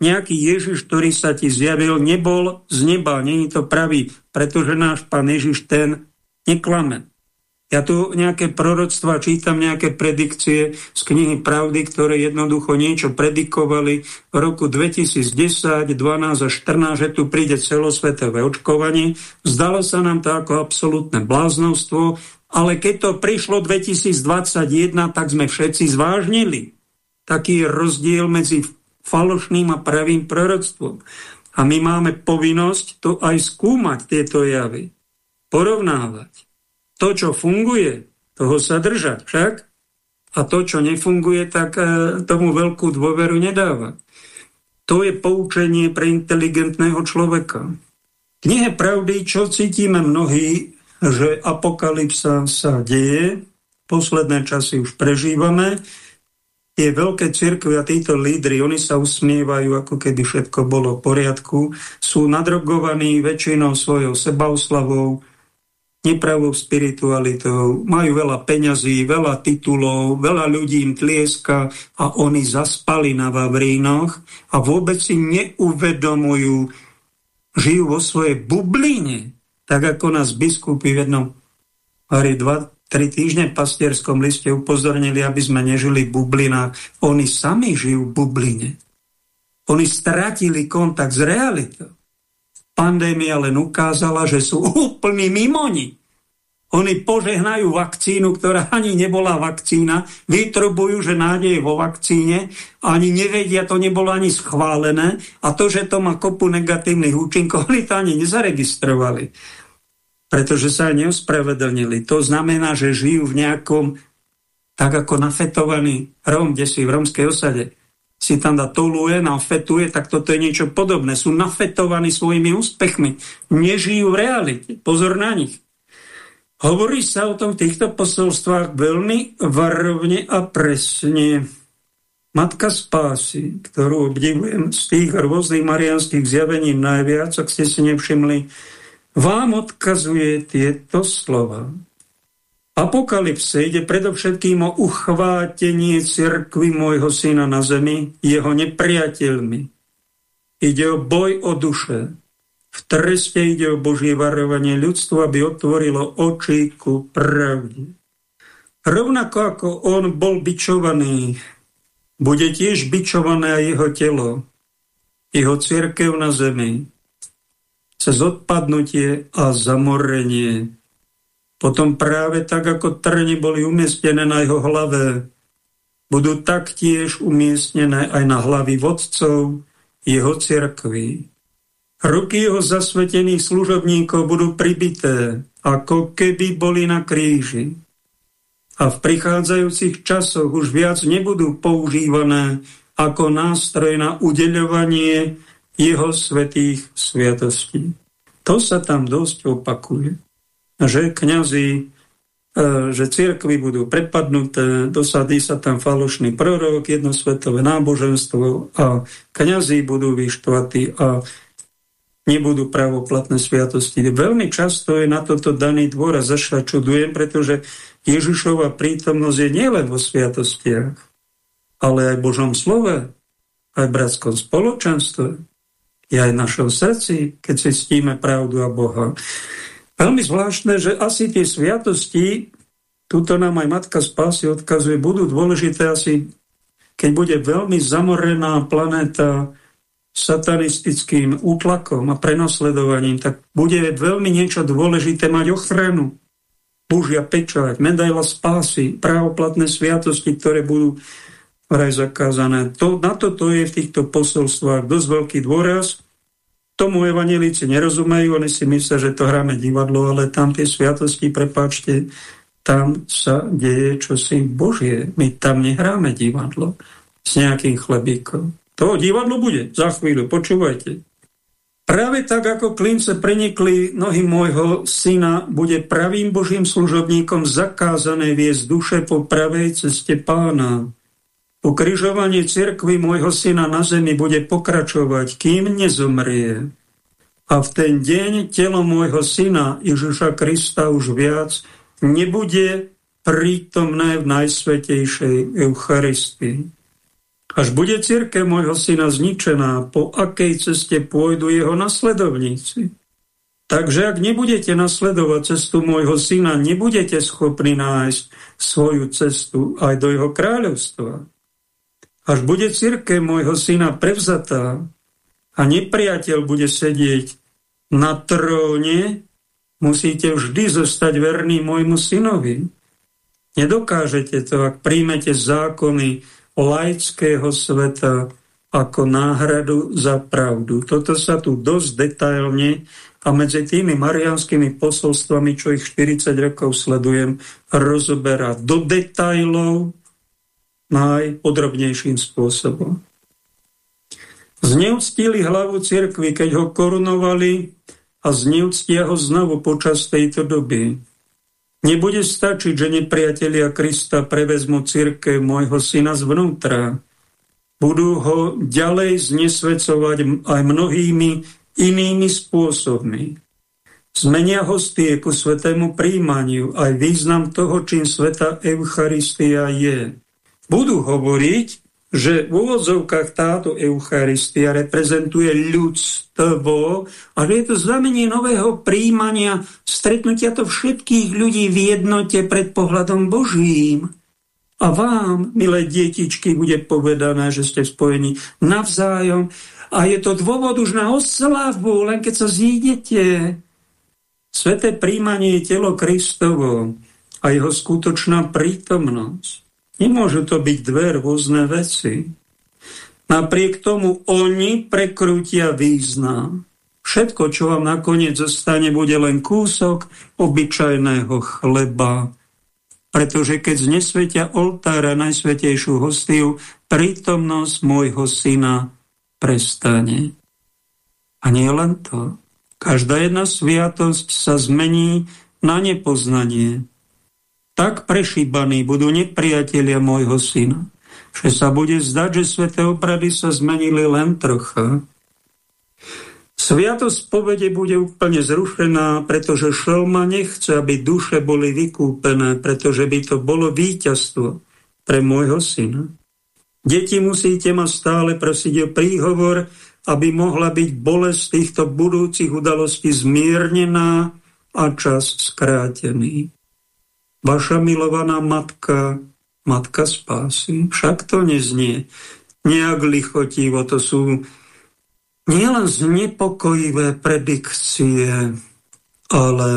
Nejaký Ježiš, ktorý sa ti zjavil, nebol z neba, není to pravý, pretože náš pán Ježiš ten neklame. Ja tu nejaké proroctva čítam, nejaké predikcie z knihy Pravdy, ktoré jednoducho niečo predikovali v roku 2010, 12 a 14, že tu príde celosvetové očkovanie. Zdalo sa nám to ako absolútne bláznostvo, ale keď to prišlo 2021, tak sme všetci zvážnili. Taký rozdiel medzi falošným a pravým proroctvom. A my máme povinnosť to aj skúmať, tieto javy. Porovnávať to, čo funguje, toho sa držať však. A to, čo nefunguje, tak e, tomu veľkú dôveru nedáva. To je poučenie pre inteligentného človeka. Knihe pravdy, čo cítime mnohí, že apokalypsa sa deje, posledné časy už prežívame, tie veľké cirkvy a títo lídry, oni sa usmievajú, ako keby všetko bolo v poriadku, sú nadrogovaní väčšinou svojou sebaoslavou, nepravou spiritualitou, majú veľa peňazí, veľa titulov, veľa ľudí im tlieska a oni zaspali na Vavrínoch a vôbec si neuvedomujú, žijú vo svojej bubline, tak ako nás biskupy v jednom hari dva, tri týždne v pastierskom liste upozornili, aby sme nežili v bublinách. Oni sami žijú v bubline. Oni stratili kontakt s realitou. Pandémia len ukázala, že sú úplní mimoni. Oni požehnajú vakcínu, ktorá ani nebola vakcína, vytrubujú, že nádej vo vakcíne, ani nevedia, to nebolo ani schválené a to, že to má kopu negatívnych účinkov, oni to ani nezaregistrovali, pretože sa neospravedlnili. To znamená, že žijú v nejakom, tak ako nafetovaný Rom, kde si v romskej osade, si tam dá toluje, nafetuje, tak toto je niečo podobné. Sú nafetovaní svojimi úspechmi. Nežijú v realite. Pozor na nich. Hovorí sa o tom v týchto posolstvách veľmi varovne a presne. Matka spásy, ktorú obdivujem z tých rôznych marianských zjavení najviac, ak ste si nevšimli, vám odkazuje tieto slova. Apokalypse ide predovšetkým o uchvátenie cirkvy môjho syna na zemi, jeho nepriateľmi. Ide o boj o duše. V treste ide o Božie varovanie ľudstvu, aby otvorilo oči ku pravde. Rovnako ako on bol bičovaný, bude tiež bičované aj jeho telo, jeho církev na zemi, cez odpadnutie a zamorenie potom práve tak, ako trni boli umiestnené na jeho hlave, budú taktiež umiestnené aj na hlavy vodcov jeho cirkví. Ruky jeho zasvetených služobníkov budú pribité, ako keby boli na kríži. A v prichádzajúcich časoch už viac nebudú používané ako nástroj na udeľovanie jeho svetých sviatostí. To sa tam dosť opakuje že kňazi, e, že cirkvy budú prepadnuté, dosadí sa tam falošný prorok, jednosvetové náboženstvo a kňazi budú vyštvatí a nebudú pravoplatné sviatosti. Veľmi často je na toto daný dvor a zašla čudujem, pretože Ježišova prítomnosť je nielen vo sviatostiach, ale aj v Božom slove, aj bratskom spoločenstve, je aj v našom srdci, keď si stíme pravdu a Boha. Veľmi zvláštne, že asi tie sviatosti, tuto nám aj Matka Spásy odkazuje, budú dôležité asi, keď bude veľmi zamorená planéta satanistickým útlakom a prenasledovaním, tak bude veľmi niečo dôležité mať ochranu. Božia pečať, medaila spásy, právoplatné sviatosti, ktoré budú vraj zakázané. To, na toto je v týchto posolstvách dosť veľký dôraz Tomu evanelíci nerozumejú, oni si myslia, že to hráme divadlo, ale tam tie sviatosti, prepáčte, tam sa deje čosi Božie. My tam nehráme divadlo s nejakým chlebíkom. To divadlo bude za chvíľu, počúvajte. Práve tak, ako klince prenikli nohy môjho syna, bude pravým Božím služobníkom zakázané viesť duše po pravej ceste pána. Ukrižovanie cirkvy môjho syna na zemi bude pokračovať, kým nezomrie. A v ten deň telo môjho syna Ježiša Krista už viac nebude prítomné v najsvetejšej Eucharistii. Až bude církev môjho syna zničená, po akej ceste pôjdu jeho nasledovníci. Takže ak nebudete nasledovať cestu môjho syna, nebudete schopní nájsť svoju cestu aj do jeho kráľovstva. Až bude církev môjho syna prevzatá a nepriateľ bude sedieť na tróne, musíte vždy zostať verný môjmu synovi. Nedokážete to, ak príjmete zákony laického sveta ako náhradu za pravdu. Toto sa tu dosť detailne a medzi tými marianskými posolstvami, čo ich 40 rokov sledujem, rozoberá do detajlov najpodrobnejším spôsobom. Zneúctili hlavu cirkvi, keď ho korunovali a zneúctia ho znovu počas tejto doby. Nebude stačiť, že nepriatelia Krista prevezmu církev môjho syna zvnútra. Budú ho ďalej znesvedcovať aj mnohými inými spôsobmi. Zmenia hostie ku svetému príjmaniu aj význam toho, čím sveta Eucharistia je. Budú hovoriť, že v úvodzovkách táto Eucharistia reprezentuje ľudstvo a je to znamenie nového príjmania, stretnutia to všetkých ľudí v jednote pred pohľadom Božím. A vám, milé detičky, bude povedané, že ste spojení navzájom a je to dôvod už na oslavu, len keď sa zídete. Sveté príjmanie je telo Kristovo a jeho skutočná prítomnosť. Nemôžu to byť dve rôzne veci. Napriek tomu oni prekrútia význam. Všetko, čo vám nakoniec zostane, bude len kúsok obyčajného chleba. Pretože keď znesvetia oltára najsvetejšiu hostiu, prítomnosť môjho syna prestane. A nie len to. Každá jedna sviatosť sa zmení na nepoznanie, tak prešíbaní budú nepriatelia môjho syna, že sa bude zdať, že sveté obrady sa zmenili len trocha. Sviatosť povede bude úplne zrušená, pretože šelma nechce, aby duše boli vykúpené, pretože by to bolo víťazstvo pre môjho syna. Deti musíte ma stále prosiť o príhovor, aby mohla byť bolesť týchto budúcich udalostí zmiernená a čas skrátený vaša milovaná matka, matka spásy. Však to neznie nejak lichotivo, to sú nielen znepokojivé predikcie, ale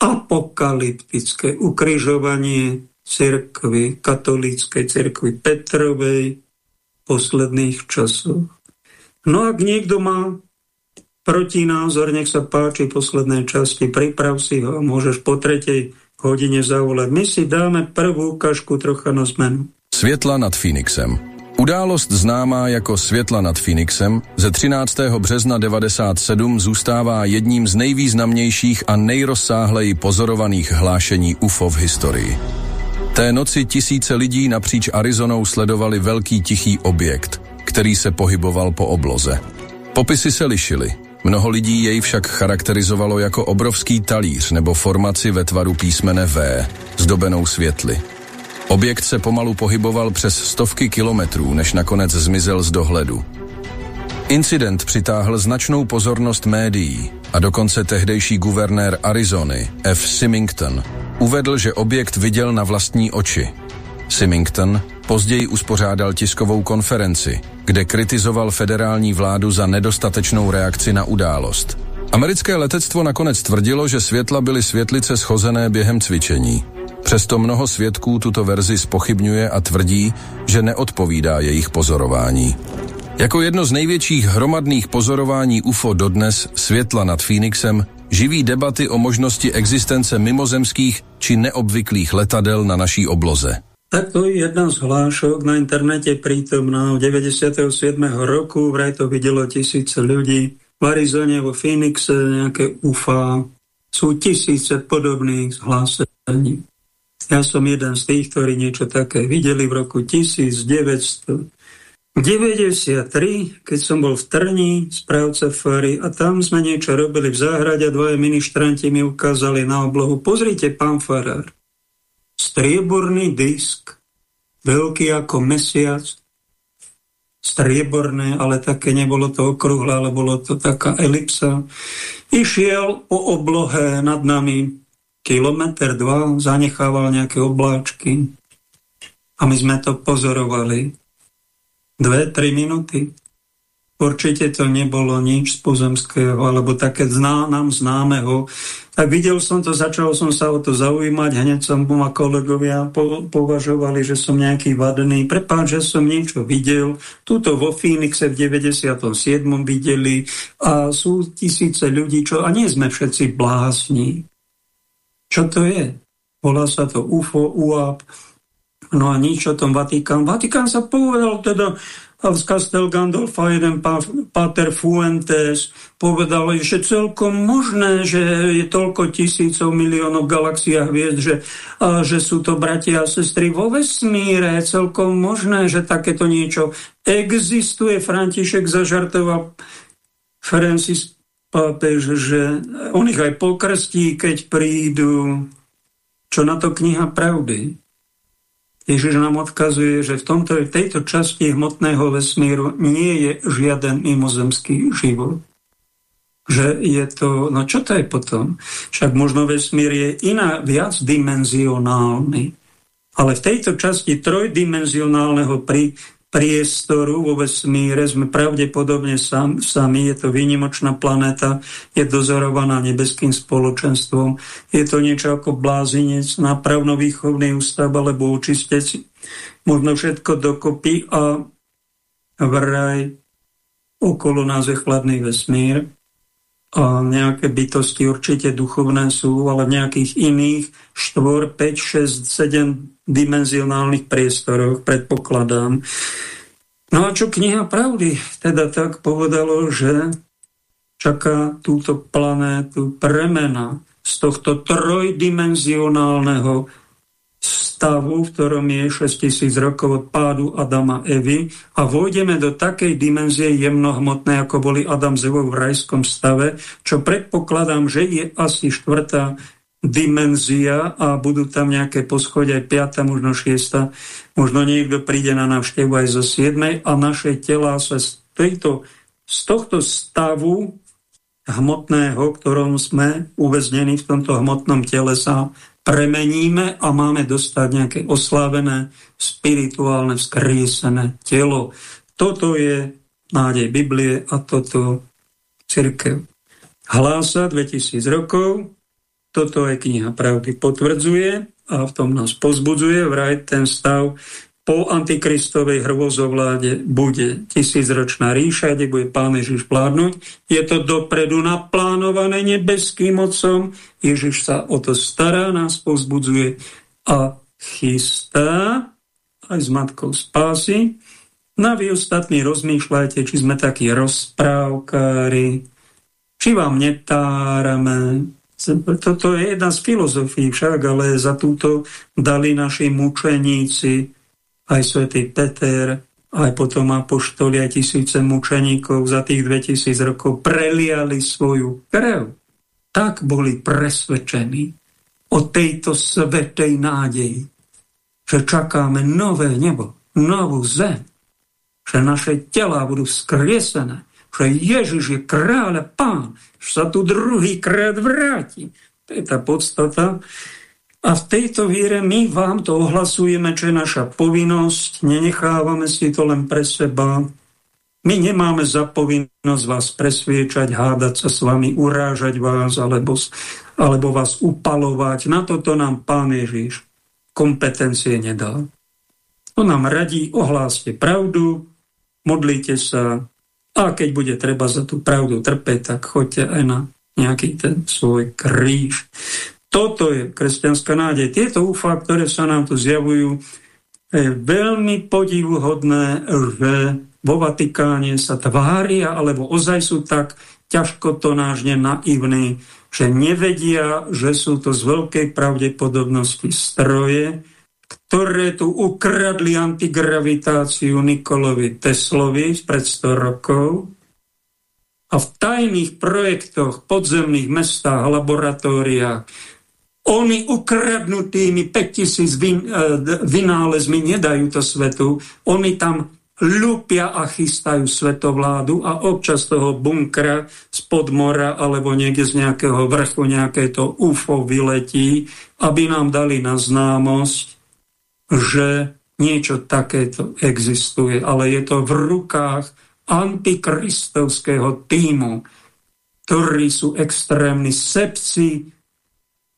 apokalyptické ukrižovanie cirkvy, katolíckej cirkvy Petrovej posledných časoch. No ak niekto má protinázor, nech sa páči poslednej časti, priprav si ho a môžeš po tretej hodine zavolať. My si dáme prvú ukážku trocha na zmenu. Světla nad Phoenixem. Událost známá jako Světla nad Phoenixem ze 13. března 97 zůstává jedním z nejvýznamnějších a nejrozsáhleji pozorovaných hlášení UFO v historii. Té noci tisíce lidí napříč Arizonou sledovali velký tichý objekt, který se pohyboval po obloze. Popisy se lišily. Mnoho lidí jej však charakterizovalo jako obrovský talíř nebo formaci ve tvaru písmene V, zdobenou světly. Objekt se pomalu pohyboval přes stovky kilometrů, než nakonec zmizel z dohledu. Incident přitáhl značnou pozornost médií a dokonce tehdejší guvernér Arizony F. Simington uvedl, že objekt viděl na vlastní oči. Simington později uspořádal tiskovou konferenci, kde kritizoval federální vládu za nedostatečnou reakci na událost. Americké letectvo nakonec tvrdilo, že světla byly světlice schozené během cvičení. Přesto mnoho svědků tuto verzi spochybňuje a tvrdí, že neodpovídá jejich pozorování. Jako jedno z největších hromadných pozorování UFO dodnes světla nad Phoenixem živí debaty o možnosti existence mimozemských či neobvyklých letadel na naší obloze. Takto jedna z hlášok na internete prítomná 97. roku, vraj to videlo tisíce ľudí, v Arizone, vo Phoenixe, nejaké UFA. Sú tisíce podobných zhlásení. Ja som jeden z tých, ktorí niečo také videli v roku 1900. 93, keď som bol v Trni, správca Fary, a tam sme niečo robili v záhrade, dvoje ministranti mi ukázali na oblohu. Pozrite, pán Farár, strieborný disk, veľký ako mesiac, strieborné, ale také nebolo to okrúhle, ale bolo to taká elipsa. Išiel po oblohe nad nami kilometr, dva, zanechával nejaké obláčky a my sme to pozorovali dve, tri minúty. Určite to nebolo nič z pozemského, alebo také zná, nám známeho. Tak videl som to, začal som sa o to zaujímať, hneď som ma kolegovia po, považovali, že som nejaký vadný. Prepáč, že som niečo videl. Tuto vo Phoenixe v 97. videli a sú tisíce ľudí, čo, a nie sme všetci blázni. Čo to je? Volá sa to UFO, UAP, No a nič o tom Vatikán. Vatikán sa povedal teda z Castel Gandolfa jeden Pater Fuentes povedal, že celkom možné, že je toľko tisícov miliónov galaxiách hviezd, že, a, že sú to bratia a sestry vo vesmíre, celkom možné, že takéto niečo existuje. František zažartoval Francis pápež, že on ich aj pokrstí, keď prídu. Čo na to kniha pravdy? Ježiš nám odkazuje, že v, tomto, tejto časti hmotného vesmíru nie je žiaden mimozemský život. Že je to, no čo to je potom? Však možno vesmír je iná, viac dimenzionálny. Ale v tejto časti trojdimenzionálneho pri, priestoru vo vesmíre, sme pravdepodobne sam, sami, je to výnimočná planéta, je dozorovaná nebeským spoločenstvom, je to niečo ako blázinec, nápravno-výchovný ústav alebo učistec, možno všetko dokopy a vraj okolo nás je chladný vesmír a nejaké bytosti určite duchovné sú, ale v nejakých iných 4, 5, 6, 7 dimenzionálnych priestoroch, predpokladám. No a čo kniha pravdy teda tak povedalo, že čaká túto planétu premena z tohto trojdimenzionálneho stavu, v ktorom je 6000 rokov od pádu Adama Evy a vojdeme do takej dimenzie jemnohmotnej, ako boli Adam z Evou v rajskom stave, čo predpokladám, že je asi štvrtá dimenzia a budú tam nejaké poschodia, aj 5, možno 6, možno niekto príde na návštevu aj zo 7 a naše tela sa z, tejto, z tohto stavu hmotného, ktorom sme uväznení v tomto hmotnom tele sa premeníme a máme dostať nejaké oslávené, spirituálne, vzkriesené telo. Toto je nádej Biblie a toto církev. Hlása 2000 rokov, toto aj kniha pravdy potvrdzuje a v tom nás pozbudzuje. Vraj ten stav po antikristovej hrvozovláde bude tisícročná ríša, kde bude Pán Ježiš vládnuť. Je to dopredu naplánované nebeským mocom. Ježiš sa o to stará, nás pozbudzuje a chystá aj s Matkou spásy. Na no vy ostatní rozmýšľajte, či sme takí rozprávkári, či vám netárame, toto je jedna z filozofií však, ale za túto dali naši mučeníci, aj svätý Peter, aj potom apoštoli a tisíce mučeníkov za tých 2000 rokov preliali svoju krv. Tak boli presvedčení o tejto svetej nádeji, že čakáme nové nebo, novú zem, že naše tela budú skriesené, že Ježiš je kráľ a pán, že sa tu druhý krát vráti. To je tá podstata. A v tejto víre my vám to ohlasujeme, čo je naša povinnosť, nenechávame si to len pre seba. My nemáme za povinnosť vás presviečať, hádať sa s vami, urážať vás alebo, alebo vás upalovať. Na toto nám Pán Ježiš kompetencie nedal. On nám radí, ohláste pravdu, modlite sa, a keď bude treba za tú pravdu trpeť, tak choďte aj na nejaký ten svoj kríž. Toto je kresťanská nádej. Tieto úfa, ktoré sa nám tu zjavujú, je veľmi podivuhodné, že vo Vatikáne sa tvária, alebo ozaj sú tak ťažkotonážne naivní, že nevedia, že sú to z veľkej pravdepodobnosti stroje, ktoré tu ukradli antigravitáciu Nikolovi Teslovi pred 100 rokov a v tajných projektoch, podzemných mestách, laboratóriách oni ukradnutými 5000 vin, e, vynálezmi nedajú to svetu. Oni tam ľupia a chystajú svetovládu a občas toho bunkra spod mora alebo niekde z nejakého vrchu nejaké to UFO vyletí, aby nám dali na známosť, že niečo takéto existuje. Ale je to v rukách antikristovského týmu, ktorí sú extrémni sepci,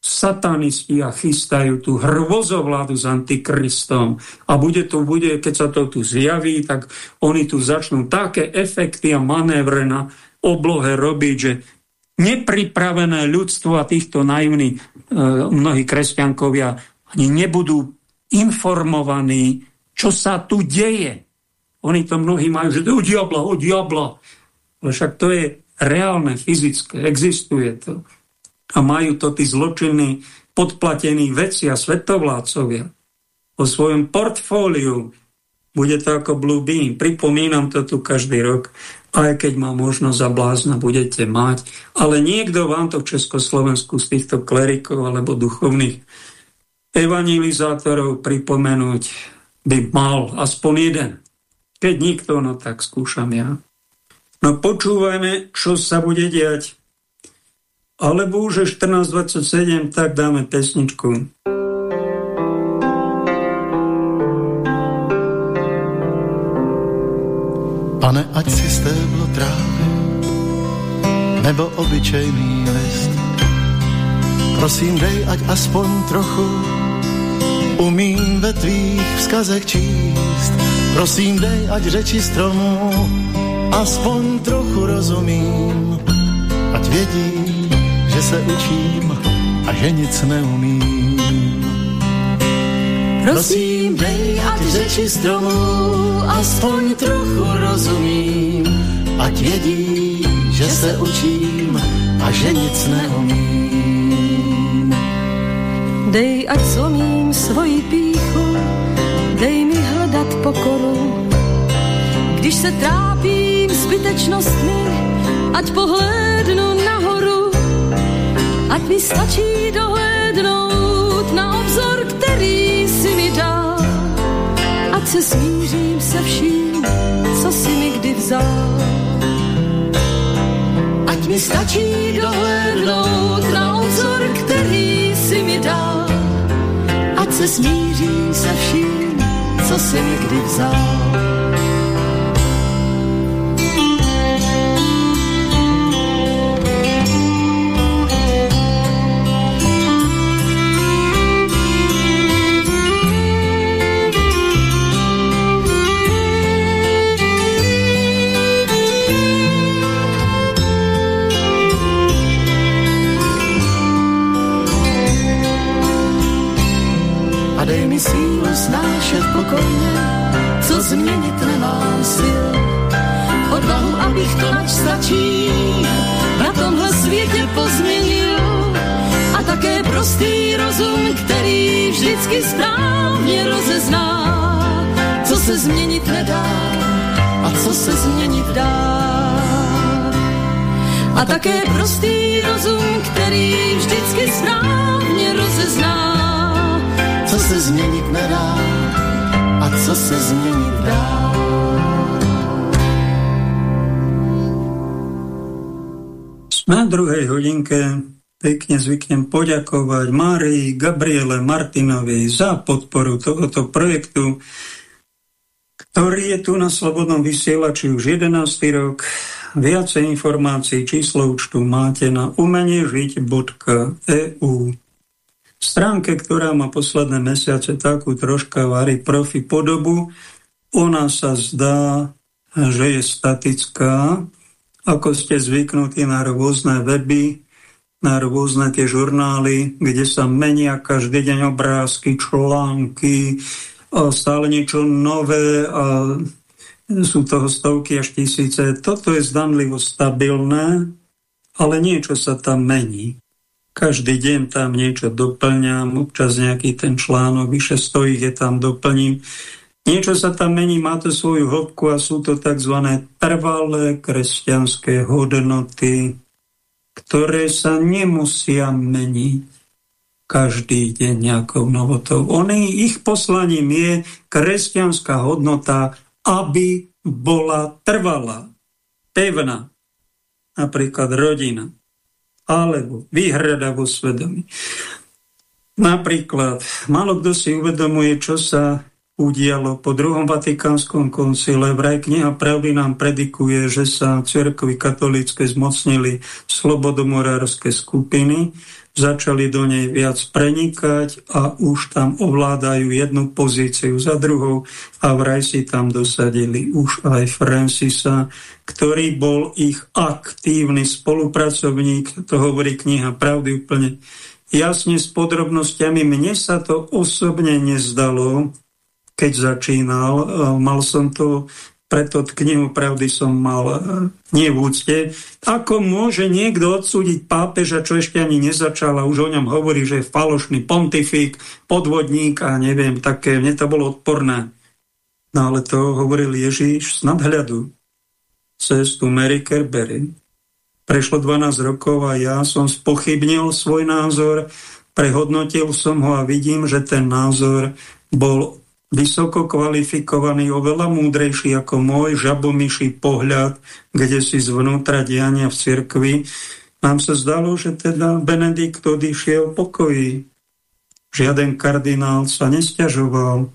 satanisti a chystajú tú hrvozovládu s antikristom a bude to, bude, keď sa to tu zjaví, tak oni tu začnú také efekty a manévre na oblohe robiť, že nepripravené ľudstvo a týchto naivní e, mnohí kresťankovia ani nebudú informovaní, čo sa tu deje. Oni to mnohí majú, že o diabla, o diabla. však to je reálne, fyzické, existuje to a majú to tí zločinní podplatení veci a svetovládcovia o svojom portfóliu. Bude to ako Beam. Pripomínam to tu každý rok, aj keď má možnosť za blázna budete mať. Ale niekto vám to v Československu z týchto klerikov alebo duchovných evangelizátorov pripomenúť by mal aspoň jeden. Keď nikto, no tak skúšam ja. No počúvajme, čo sa bude diať alebo už je 14.27, tak dáme pesničku. Pane, ať si stéblo trávy, nebo obyčejný list. Prosím, dej, ať aspoň trochu umím ve tvých vzkazech číst. Prosím, dej, ať řeči stromu aspoň trochu rozumím, ať vědí, že se učím a že nic neumím. Prosím, dej, ať řeči stromu aspoň trochu rozumím, ať vědí, že se učím a že nic neumím. Dej, ať zlomím svoji píchu, dej mi hledat pokoru, když se trápím zbytečnostmi, ať pohlédnu Ať mi stačí dohlédnout na obzor, který si mi dal. Ať se smířím se vším, co si mi kdy vzal. Ať mi stačí dohlédnout na obzor, který si mi dal. Ať se smířím se vším, co si mi kdy vzal. Snášet pokojně, co změnit nemám sil. Odvahu, abych to nač stačí, na tomhle světě pozměnil. A také prostý rozum, který vždycky správně rozezná, co se změnit nedá a co se změnit dá. A také prostý rozum, který vždycky správně rozezná, se změnit nedá a co se změnit dá. Na druhej hodinke pekne zvyknem poďakovať Márii, Gabriele, Martinovi za podporu tohoto projektu, ktorý je tu na Slobodnom vysielači už 11. rok. Viacej informácií, číslo účtu máte na umeniežiť.eu stránke, ktorá má posledné mesiace takú troška varí profi podobu, ona sa zdá, že je statická, ako ste zvyknutí na rôzne weby, na rôzne tie žurnály, kde sa menia každý deň obrázky, články, stále niečo nové a sú toho stovky až tisíce. Toto je zdanlivo stabilné, ale niečo sa tam mení. Každý deň tam niečo doplňam, občas nejaký ten článok, vyše stojí je tam doplním. Niečo sa tam mení, má to svoju hĺbku a sú to tzv. trvalé kresťanské hodnoty, ktoré sa nemusia meniť každý deň nejakou novotou. Oni, ich poslaním je kresťanská hodnota, aby bola trvalá, pevná. Napríklad rodina, alebo výhrada vo svedomí. Napríklad, málo kto si uvedomuje, čo sa udialo po druhom Vatikánskom koncile. Vraj kniha pravdy nám predikuje, že sa cerkvy katolícke zmocnili slobodomorárske skupiny, začali do nej viac prenikať a už tam ovládajú jednu pozíciu za druhou a vraj si tam dosadili už aj Francisa, ktorý bol ich aktívny spolupracovník, to hovorí kniha pravdy úplne jasne s podrobnosťami. Mne sa to osobne nezdalo, keď začínal. Mal som to, preto knihu pravdy som mal e, nie v úcte. Ako môže niekto odsúdiť pápeža, čo ešte ani nezačal a už o ňom hovorí, že je falošný pontifik, podvodník a neviem, také, mne to bolo odporné. No ale to hovoril Ježíš z nadhľadu cez tú Mary Kerbery. Prešlo 12 rokov a ja som spochybnil svoj názor, prehodnotil som ho a vidím, že ten názor bol vysoko kvalifikovaný, oveľa múdrejší ako môj žabomyší pohľad, kde si zvnútra diania v cirkvi. Nám sa zdalo, že teda Benedikt odišiel pokoji. Žiaden kardinál sa nestiažoval.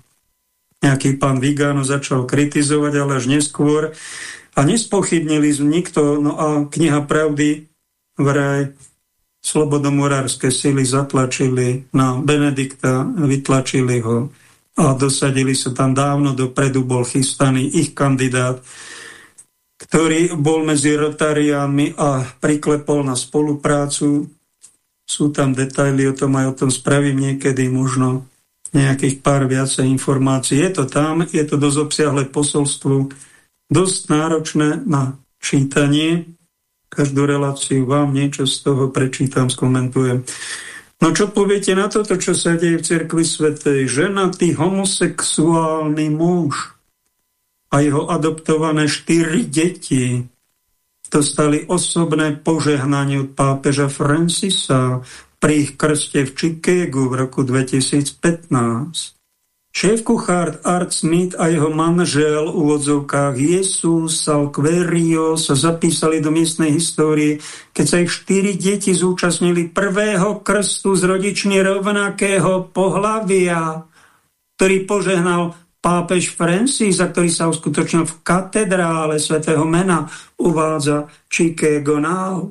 Nejaký pán Vigano začal kritizovať, ale až neskôr. A nespochybnili nikto, no a kniha pravdy vraj slobodomorárske sily zatlačili na Benedikta, vytlačili ho a dosadili sa tam dávno dopredu, bol chystaný ich kandidát, ktorý bol medzi rotariánmi a priklepol na spoluprácu. Sú tam detaily o tom, aj o tom spravím niekedy možno nejakých pár viacej informácií. Je to tam, je to dosť obsiahle posolstvo, dosť náročné na čítanie. Každú reláciu vám niečo z toho prečítam, skomentujem. No čo poviete na toto, čo sa deje v Cerkvi Svetej? Ženatý homosexuálny muž a jeho adoptované štyri deti dostali osobné požehnanie od pápeža Francisa pri ich krste v Chicagu v roku 2015. Šéf-kuchár Art Smith a jeho manžel v úvodzovkách Jesus Salquerio sa zapísali do miestnej histórie, keď sa ich štyri deti zúčastnili prvého krstu z rodične rovnakého pohlavia, ktorý požehnal pápež Francis, a ktorý sa uskutočnil v katedrále svätého mena, uvádza Chicago Now.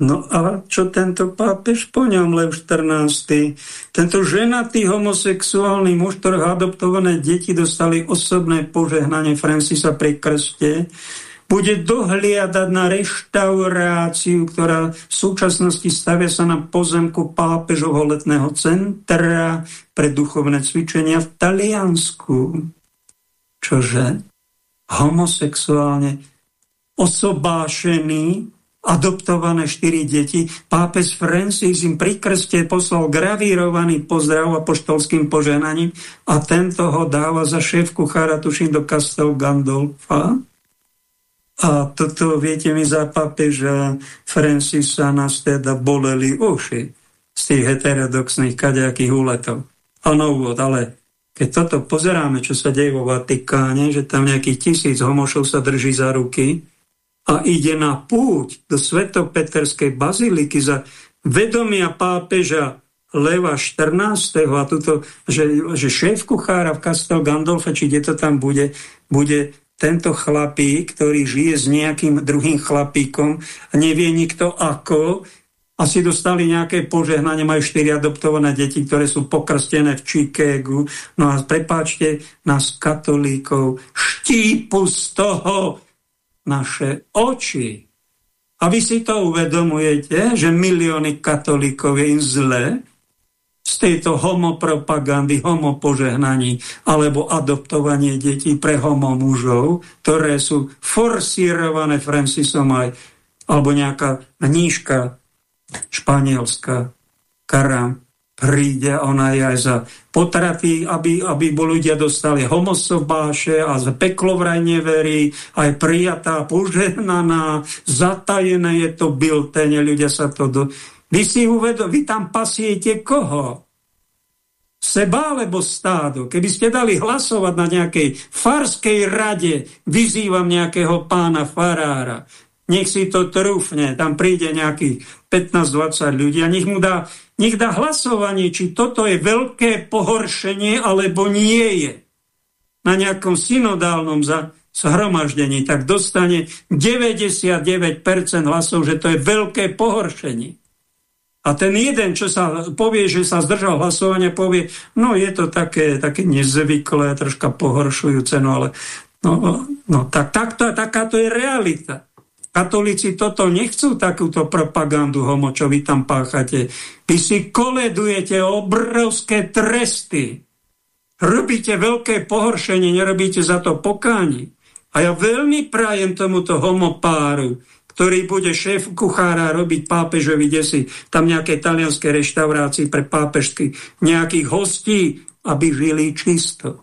No a čo tento pápež po ňom, Lev 14. Tento ženatý homosexuálny muž, ktorého adoptované deti dostali osobné požehnanie Francisa pri krste, bude dohliadať na reštauráciu, ktorá v súčasnosti stavia sa na pozemku pápežovho letného centra pre duchovné cvičenia v Taliansku. Čože homosexuálne osobášený adoptované štyri deti. Pápež Francis im pri krste poslal gravírovaný pozdrav apoštolským poženaním a tento ho dáva za šéf kuchára, tuším, do Castel Gandolfa. A toto, viete mi, za pápeža Francisa nás teda boleli uši z tých heterodoxných kadejakých úletov. A úvod, ale keď toto pozeráme, čo sa deje vo Vatikáne, že tam nejakých tisíc homošov sa drží za ruky, a ide na púť do Svetopeterskej baziliky za vedomia pápeža Leva 14. a tuto, že, že šéf kuchára v Castel Gandolfe, či kde to tam bude, bude tento chlapík, ktorý žije s nejakým druhým chlapíkom a nevie nikto ako, asi dostali nejaké požehnanie, majú štyri adoptované deti, ktoré sú pokrstené v Chicagu. No a prepáčte nás katolíkov, štípu z toho, naše oči. A vy si to uvedomujete, že milióny katolíkov je im zle z tejto homopropagandy, homopožehnaní alebo adoptovanie detí pre homomužov, ktoré sú forsírované Francisom aj alebo nejaká mníška španielská, Karam, príde, ona aj za potraty, aby, aby ľudia dostali homosobáše a za peklo vraj neverí, aj prijatá, požehnaná, zatajené je to biltene, ľudia sa to... Do... Vy si uvedo, vy tam pasiete koho? Seba alebo stádo? Keby ste dali hlasovať na nejakej farskej rade, vyzývam nejakého pána farára, nech si to trúfne, tam príde nejakých 15-20 ľudí a nech mu dá, nech dá hlasovanie, či toto je veľké pohoršenie, alebo nie je. Na nejakom synodálnom zhromaždení, tak dostane 99% hlasov, že to je veľké pohoršenie. A ten jeden, čo sa povie, že sa zdržal hlasovania, povie, no je to také, také nezvyklé, troška pohoršujúce, no ale no, no tak, tak to, takáto je realita. Katolíci toto nechcú takúto propagandu homo, čo vy tam páchate. Vy si koledujete obrovské tresty. Robíte veľké pohoršenie, nerobíte za to pokáni. A ja veľmi prajem tomuto homopáru, ktorý bude šéf kuchára robiť pápežovi desi, tam nejaké talianské reštaurácii pre pápežsky, nejakých hostí, aby žili čisto.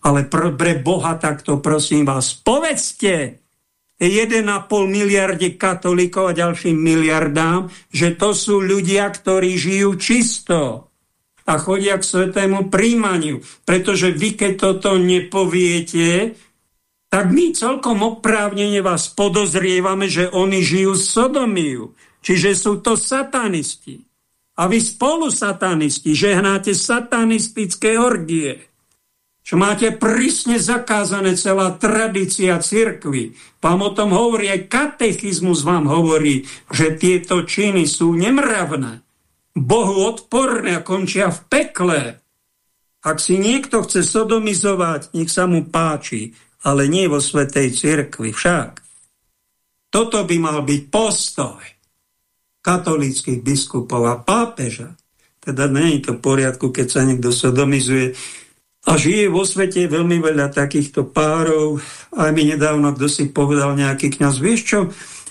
Ale pre Boha takto prosím vás, povedzte, 1,5 miliarde katolíkov a ďalším miliardám, že to sú ľudia, ktorí žijú čisto a chodia k svetému príjmaniu. Pretože vy, keď toto nepoviete, tak my celkom oprávnene vás podozrievame, že oni žijú sodomiu. Čiže sú to satanisti. A vy spolu satanisti žehnáte satanistické orgie čo máte prísne zakázané celá tradícia cirkvy. Vám o tom hovorí, aj katechizmus vám hovorí, že tieto činy sú nemravné, Bohu odporné a končia v pekle. Ak si niekto chce sodomizovať, nech sa mu páči, ale nie vo Svetej cirkvi však. Toto by mal byť postoj katolíckých biskupov a pápeža. Teda nie je to v poriadku, keď sa niekto sodomizuje a žije vo svete veľmi veľa takýchto párov. Aj mi nedávno kto si povedal nejaký kňaz, vieš čo,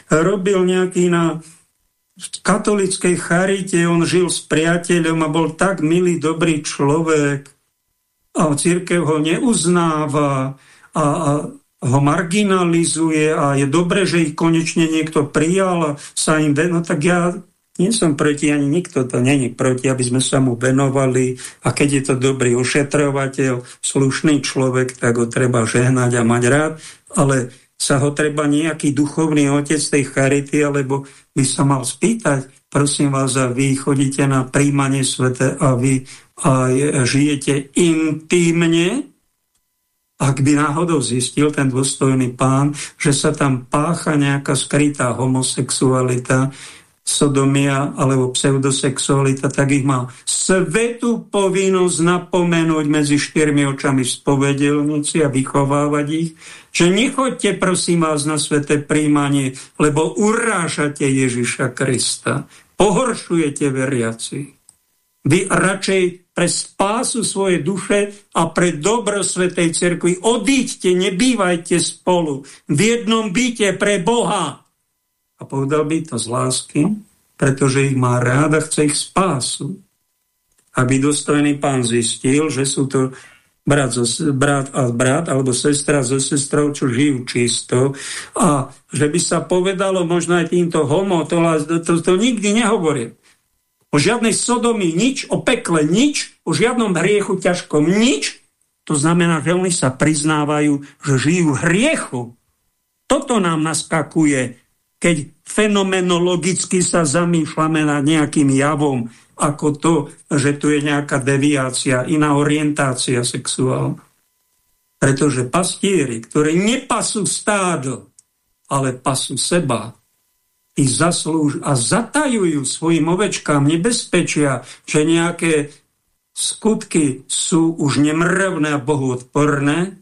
robil nejaký na katolickej charite, on žil s priateľom a bol tak milý, dobrý človek a církev ho neuznáva a, a ho marginalizuje a je dobre, že ich konečne niekto prijal a sa im... No tak ja nie som proti, ani nikto to není proti, aby sme sa mu venovali. A keď je to dobrý ošetrovateľ, slušný človek, tak ho treba žehnať a mať rád, ale sa ho treba nejaký duchovný otec tej charity, alebo by sa mal spýtať, prosím vás, a vy chodíte na príjmanie svete a vy aj žijete intimne, ak by náhodou zistil ten dôstojný pán, že sa tam pácha nejaká skrytá homosexualita, sodomia alebo pseudosexualita, tak ich má svetú povinnosť napomenúť medzi štyrmi očami spovedelníci a vychovávať ich, že nechoďte prosím vás na sveté príjmanie, lebo urážate Ježiša Krista, pohoršujete veriaci. Vy radšej pre spásu svojej duše a pre dobro Svetej Cerkvi odíďte, nebývajte spolu. V jednom byte pre Boha a povedal by to z lásky, pretože ich má rád a chce ich spásu. Aby dostojný pán zistil, že sú to brat, zo, brat a brat alebo sestra so sestrou, čo žijú čisto a že by sa povedalo možno aj týmto homo, to, to, to nikdy nehovorím. O žiadnej sodomii nič, o pekle nič, o žiadnom hriechu ťažkom nič. To znamená, že oni sa priznávajú, že žijú hriechu. Toto nám naskakuje keď fenomenologicky sa zamýšľame nad nejakým javom, ako to, že tu je nejaká deviácia, iná orientácia sexuálna. Pretože pastieri, ktorí nepasú stádo, ale pasú seba, i zaslúž a zatajujú svojim ovečkám nebezpečia, že nejaké skutky sú už nemravné a bohuodporné,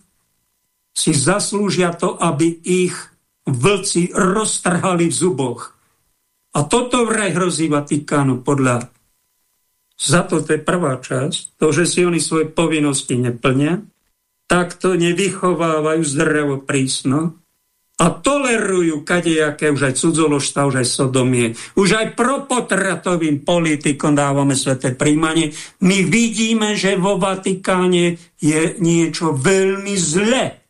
si zaslúžia to, aby ich vlci roztrhali v zuboch. A toto vraj hrozí Vatikánu podľa za to, je prvá časť, to, že si oni svoje povinnosti neplnia, tak to nevychovávajú zdravo prísno a tolerujú kadejaké už aj cudzoložstva, už aj sodomie. Už aj propotratovým politikom dávame sveté príjmanie. My vidíme, že vo Vatikáne je niečo veľmi zle.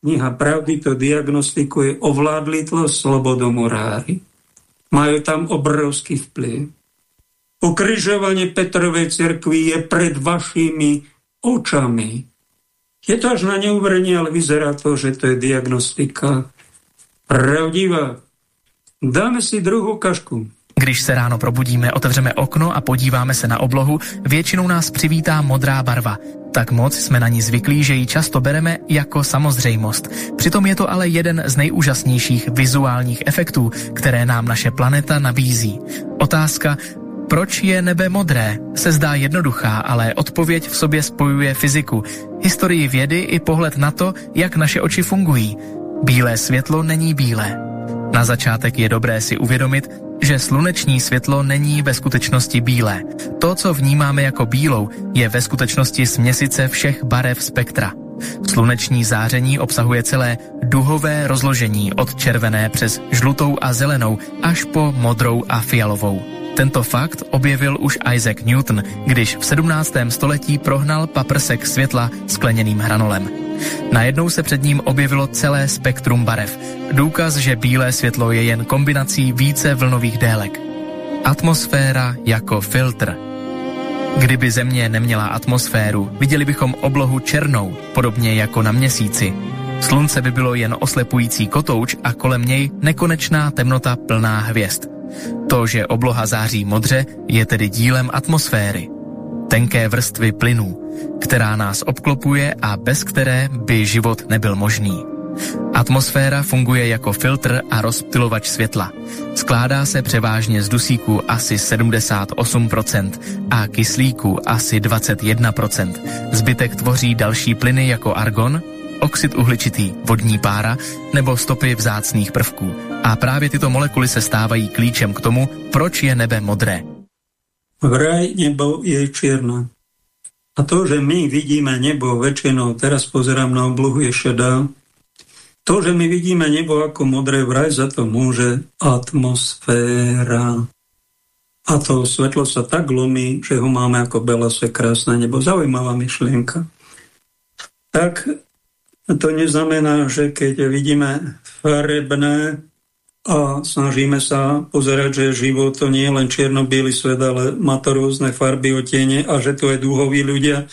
Kniha pravdy to diagnostikuje ovládli to slobodomurári. Majú tam obrovský vplyv. Ukrižovanie Petrovej cirkvi je pred vašimi očami. Je to až na neuverenie, ale vyzerá to, že to je diagnostika pravdivá. Dáme si druhou kašku. Když se ráno probudíme, otevřeme okno a podíváme se na oblohu, většinou nás přivítá modrá barva. Tak moc jsme na ní zvyklí, že ji často bereme jako samozřejmost. Přitom je to ale jeden z nejúžasnějších vizuálních efektů, které nám naše planeta nabízí. Otázka, proč je nebe modré? Se zdá jednoduchá, ale odpověď v sobě spojuje fyziku, historii vědy i pohled na to, jak naše oči fungují. Bílé světlo není bílé. Na začátek je dobré si uvědomit, že sluneční světlo není ve skutečnosti bílé. To, co vnímáme jako bílou, je ve skutečnosti směsice všech barev spektra. Sluneční záření obsahuje celé duhové rozložení od červené přes žlutou a zelenou až po modrou a fialovou. Tento fakt objevil už Isaac Newton, když v 17. století prohnal paprsek světla skleněným hranolem. Najednou se před ním objevilo celé spektrum barev. Důkaz, že bílé světlo je jen kombinací více vlnových délek. Atmosféra jako filtr. Kdyby Země neměla atmosféru, viděli bychom oblohu černou, podobně jako na měsíci. Slunce by bylo jen oslepující kotouč a kolem něj nekonečná temnota plná hvězd. To, že obloha září modře, je tedy dílem atmosféry. Tenké vrstvy plynů, která nás obklopuje a bez které by život nebyl možný. Atmosféra funguje jako filtr a rozptylovač světla. Skládá se převážně z dusíku asi 78% a kyslíku asi 21%. Zbytek tvoří další plyny jako argon, oxid uhličitý, vodní pára nebo stopy vzácných prvků. A právě tyto molekuly se stávají klíčem k tomu, proč je nebe modré. Vraj nebo je čierna. A to, že my vidíme nebo väčšinou, teraz pozerám na oblohu, je šedá, to, že my vidíme nebo ako modré, vraj za to môže atmosféra. A to svetlo sa tak lomí, že ho máme ako belasé krásne nebo. Zaujímavá myšlienka. Tak to neznamená, že keď vidíme farebné a snažíme sa pozerať, že život to nie je len čierno svet, ale má to rôzne farby, otiene a že to je dúhoví ľudia,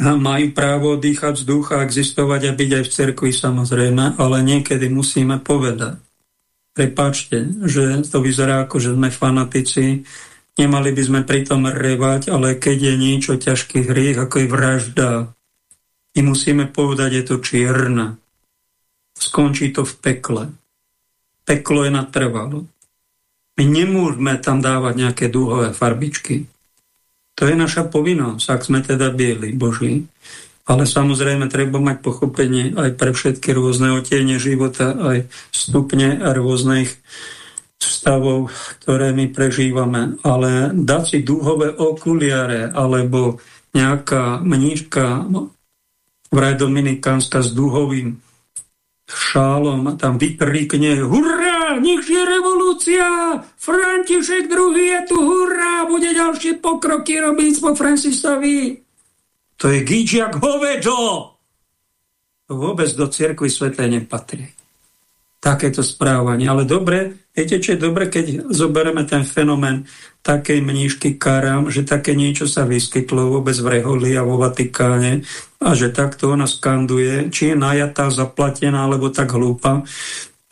a majú právo dýchať vzduch a existovať a byť aj v cerkvi samozrejme, ale niekedy musíme povedať, prepáčte, že to vyzerá ako, že sme fanatici, nemali by sme pritom revať, ale keď je niečo ťažký hriech, ako je vražda, my musíme povedať, je to čierna. Skončí to v pekle. Peklo je natrvalo. My nemôžeme tam dávať nejaké dúhové farbičky. To je naša povinnosť, ak sme teda bieli Boží. Ale samozrejme treba mať pochopenie aj pre všetky rôzne otiene života, aj stupne a rôznych stavov, ktoré my prežívame. Ale dať si dúhové okuliare alebo nejaká mnížka vraj Dominikánska s duhovým šálom tam vykrikne hurá, nech je revolúcia, František II je tu, hurá, bude ďalšie pokroky robiť po Francisovi. To je gíč jak hovedo. Vôbec do cirkvi svetej nepatrí takéto správanie. Ale dobre, viete, čo je dobre, keď zoberieme ten fenomén takej mnížky Karam, že také niečo sa vyskytlo vôbec v Reholi a vo Vatikáne a že takto ona skanduje, či je najatá, zaplatená, alebo tak hlúpa.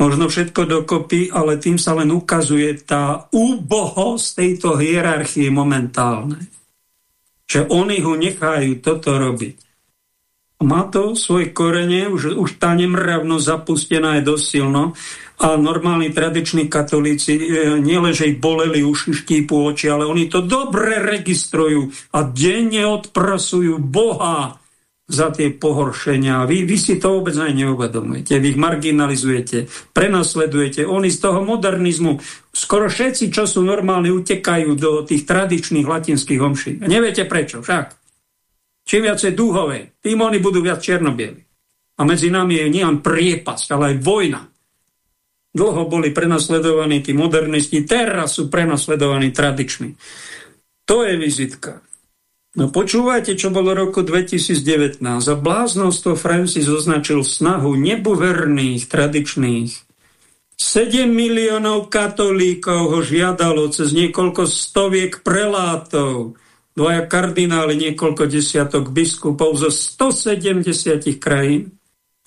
Možno všetko dokopy, ale tým sa len ukazuje tá úbohosť tejto hierarchie momentálnej. Že oni ho nechajú toto robiť má to svoje korene, už, už tá nemravnosť zapustená je dosť silno a normálni tradiční katolíci e, nielen, že ich boleli uši, štípu oči, ale oni to dobre registrujú a denne odprasujú Boha za tie pohoršenia. Vy, vy si to vôbec aj neuvedomujete. Vy ich marginalizujete, prenasledujete. Oni z toho modernizmu, skoro všetci, čo sú normálni, utekajú do tých tradičných latinských homší. Neviete prečo, však. Čím viacej dúhové, tým oni budú viac černobieli. A medzi nami je nielen priepasť, ale aj vojna. Dlho boli prenasledovaní tí modernisti, teraz sú prenasledovaní tradiční. To je vizitka. No počúvajte, čo bolo roku 2019. A bláznostvo Francis označil snahu nebuverných, tradičných. 7 miliónov katolíkov ho žiadalo cez niekoľko stoviek prelátov, dvaja kardináli, niekoľko desiatok biskupov zo 170 krajín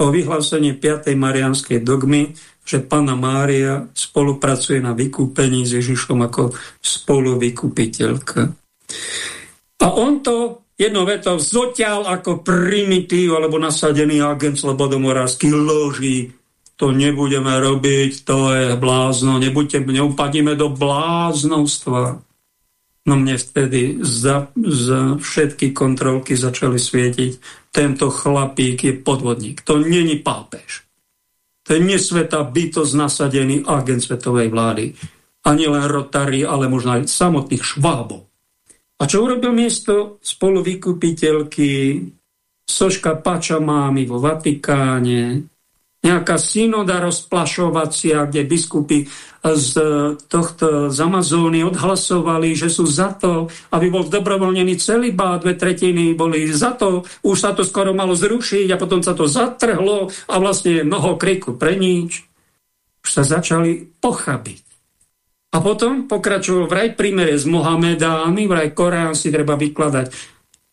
o vyhlásenie 5. marianskej dogmy, že Pana Mária spolupracuje na vykúpení s Ježišom ako spoluvykupiteľka. A on to jedno veto zoťal ako primitív alebo nasadený agent slobodomoravský loží. To nebudeme robiť, to je blázno, nebuďte, neupadíme do bláznostva. No mne vtedy za, za všetky kontrolky začali svietiť. Tento chlapík je podvodník. To není pápež. To je nesvetá bytosť nasadený agent svetovej vlády. A nielen Rotary, ale možno aj samotných švábov. A čo urobil miesto spoluvykupiteľky soška Pačamámy vo Vatikáne, nejaká synoda rozplašovacia, kde biskupy z tohto z Amazóny odhlasovali, že sú za to, aby bol dobrovoľnený celý bát, dve tretiny boli za to, už sa to skoro malo zrušiť a potom sa to zatrhlo a vlastne mnoho kriku pre nič. Už sa začali pochabiť. A potom pokračoval vraj prímere s Mohamedámi, vraj Korán si treba vykladať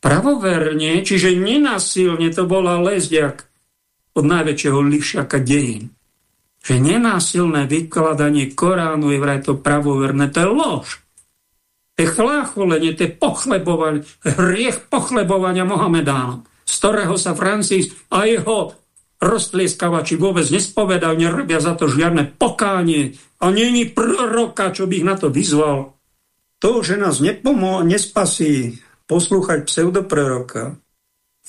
pravoverne, čiže nenasilne to bola lezďak od najväčšieho lišiaka dejín. Že nenásilné vykladanie Koránu je vraj to pravoverné, to je lož. To je chlácholenie, to je pochlebovanie, hriech pochlebovania Mohamedánom, z ktorého sa Francis a jeho roztlieskavači vôbec nespovedajú, nerobia za to žiadne pokánie a není proroka, čo by ich na to vyzval. To, že nás nepomo- nespasí poslúchať pseudoproroka,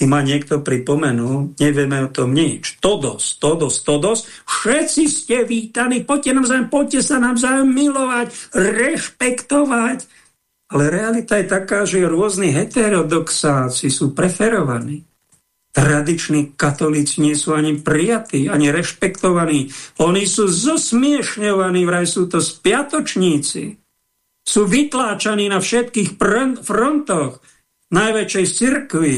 i ma niekto pripomenul, nevieme o tom nič. Todos, todos, todos, všetci ste vítaní, poďte navzájom, poďte sa navzájom milovať, rešpektovať. Ale realita je taká, že rôzni heterodoxáci sú preferovaní tradiční katolíci nie sú ani prijatí, ani rešpektovaní. Oni sú zosmiešňovaní, vraj sú to spiatočníci. Sú vytláčaní na všetkých frontoch najväčšej cirkvi.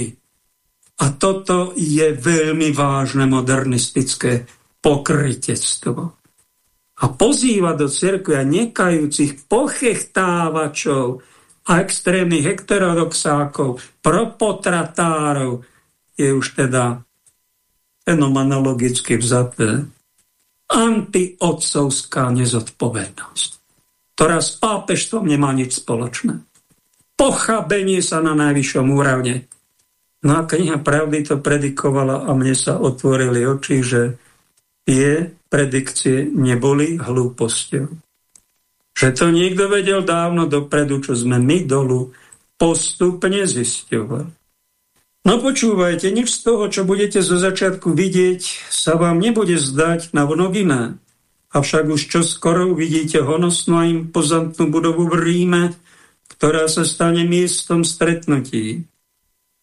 A toto je veľmi vážne modernistické pokrytectvo. A pozýva do cirkvi nekajúcich pochechtávačov a extrémnych heterodoxákov, propotratárov, je už teda fenomenologicky vzaté antiotcovská nezodpovednosť, ktorá s pápežstvom nemá nič spoločné. Pochabenie sa na najvyššom úrovne. No a kniha pravdy to predikovala a mne sa otvorili oči, že tie predikcie neboli hlúposťou. Že to niekto vedel dávno dopredu, čo sme my dolu postupne zisťovali. No počúvajte, nič z toho, čo budete zo začiatku vidieť, sa vám nebude zdať na iné. Avšak už čo skoro uvidíte honosnú a impozantnú budovu v Ríme, ktorá sa stane miestom stretnutí.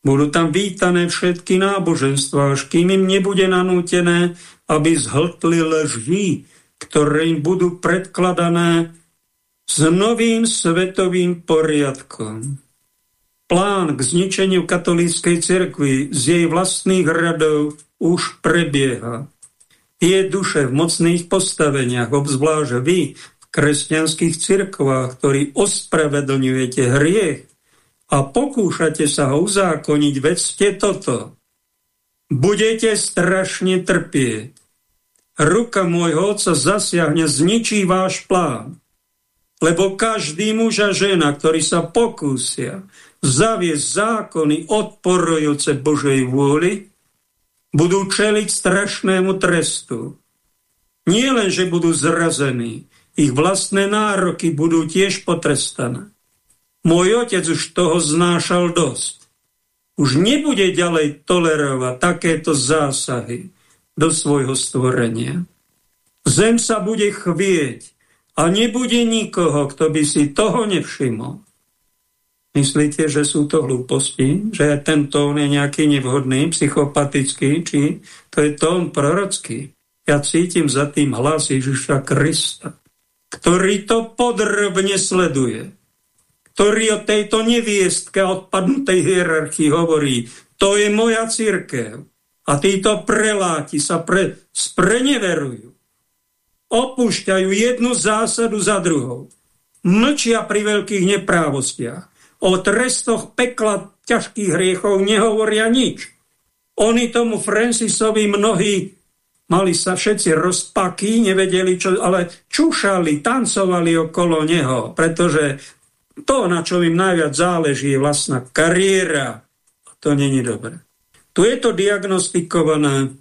Budú tam vítané všetky náboženstva, až kým im nebude nanútené, aby zhltli leží, ktoré im budú predkladané s novým svetovým poriadkom. Plán k zničeniu katolíckej cirkvi z jej vlastných radov už prebieha. Tie duše v mocných postaveniach, obzvlášť vy v kresťanských cirkvách, ktorí ospravedlňujete hriech a pokúšate sa ho uzákoniť, vedzte toto. Budete strašne trpieť. Ruka môjho otca zasiahne, zničí váš plán. Lebo každý muž a žena, ktorí sa pokúsia zaviesť zákony odporujúce Božej vôli, budú čeliť strašnému trestu. Nie len, že budú zrazení, ich vlastné nároky budú tiež potrestané. Môj otec už toho znášal dosť. Už nebude ďalej tolerovať takéto zásahy do svojho stvorenia. Zem sa bude chvieť a nebude nikoho, kto by si toho nevšimol. Myslíte, že sú to hlúposti? Že ten tón je nejaký nevhodný, psychopatický? Či to je tón prorocký? Ja cítim za tým hlas Ježiša Krista, ktorý to podrobne sleduje, ktorý o tejto neviestke odpadnutej hierarchii hovorí, to je moja církev. A títo preláti sa pre, spreneverujú. Opúšťajú jednu zásadu za druhou. Mlčia pri veľkých neprávostiach. O trestoch pekla ťažkých hriechov nehovoria nič. Oni tomu Francisovi mnohí mali sa všetci rozpaky, nevedeli čo, ale čušali, tancovali okolo neho, pretože to, na čo im najviac záleží, je vlastná kariéra. A to není dobré. Tu je to diagnostikované,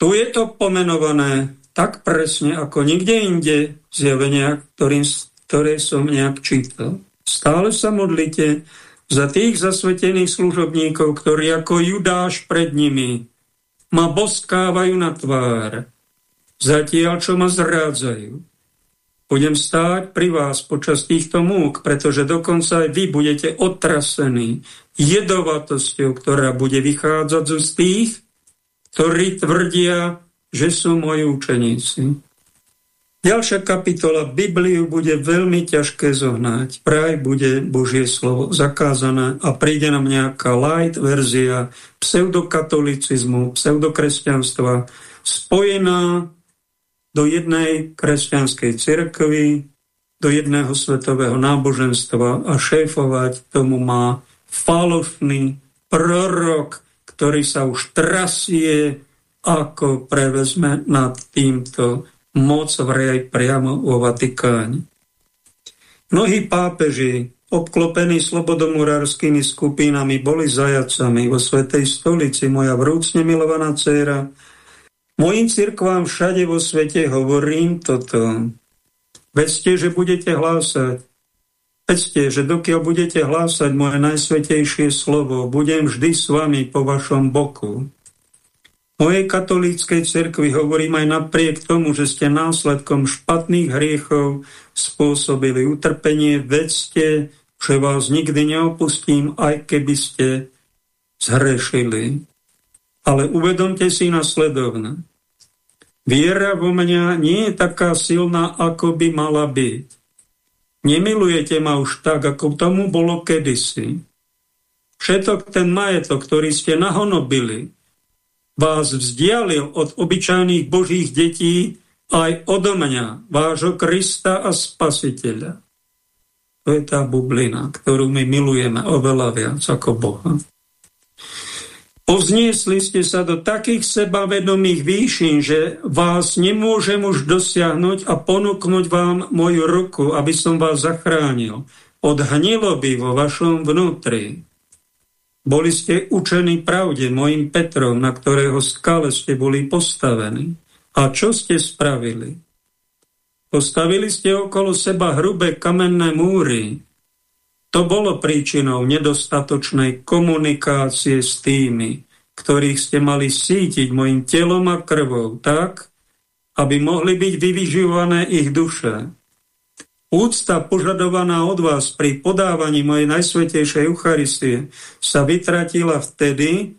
tu je to pomenované tak presne, ako nikde inde zjavenia, ktorým, ktoré som nejak čítal. Stále sa modlite za tých zasvetených služobníkov, ktorí ako Judáš pred nimi ma boskávajú na tvár, zatiaľ čo ma zrádzajú. Budem stáť pri vás počas týchto múk, pretože dokonca aj vy budete otrasení jedovatosťou, ktorá bude vychádzať z tých, ktorí tvrdia, že sú moji učeníci. Ďalšia kapitola Bibliu bude veľmi ťažké zohnať. Praj bude Božie slovo zakázané a príde nám nejaká light verzia pseudokatolicizmu, pseudokresťanstva, spojená do jednej kresťanskej cirkvi, do jedného svetového náboženstva a šéfovať tomu má falošný prorok, ktorý sa už trasie, ako prevezme nad týmto moc vraj priamo vo Vatikáne. Mnohí pápeži, obklopení slobodomurárskými skupinami, boli zajacami vo Svetej stolici. Moja vrúcne milovaná dcéra Mojim cirkvám všade vo svete hovorím toto. Vedzte, že budete hlásať. Vedzte, že dokiaľ budete hlásať moje najsvetejšie slovo, budem vždy s vami po vašom boku. Mojej katolíckej cirkvi hovorím aj napriek tomu, že ste následkom špatných hriechov spôsobili utrpenie, vedzte, že vás nikdy neopustím, aj keby ste zhrešili. Ale uvedomte si nasledovne. Viera vo mňa nie je taká silná, ako by mala byť. Nemilujete ma už tak, ako tomu bolo kedysi. Všetok ten majetok, ktorý ste nahonobili, vás vzdialil od obyčajných božích detí aj odo mňa, vášho Krista a Spasiteľa. To je tá bublina, ktorú my milujeme oveľa viac ako Boha. Povzniesli ste sa do takých sebavedomých výšin, že vás nemôžem už dosiahnuť a ponúknuť vám moju ruku, aby som vás zachránil od hniloby vo vašom vnútri. Boli ste učení pravde, mojim Petrom, na ktorého skale ste boli postavení. A čo ste spravili? Postavili ste okolo seba hrubé kamenné múry, to bolo príčinou nedostatočnej komunikácie s tými, ktorých ste mali sítiť mojim telom a krvou tak, aby mohli byť vyvyžované ich duše. Úcta požadovaná od vás pri podávaní mojej najsvetejšej Eucharistie sa vytratila vtedy,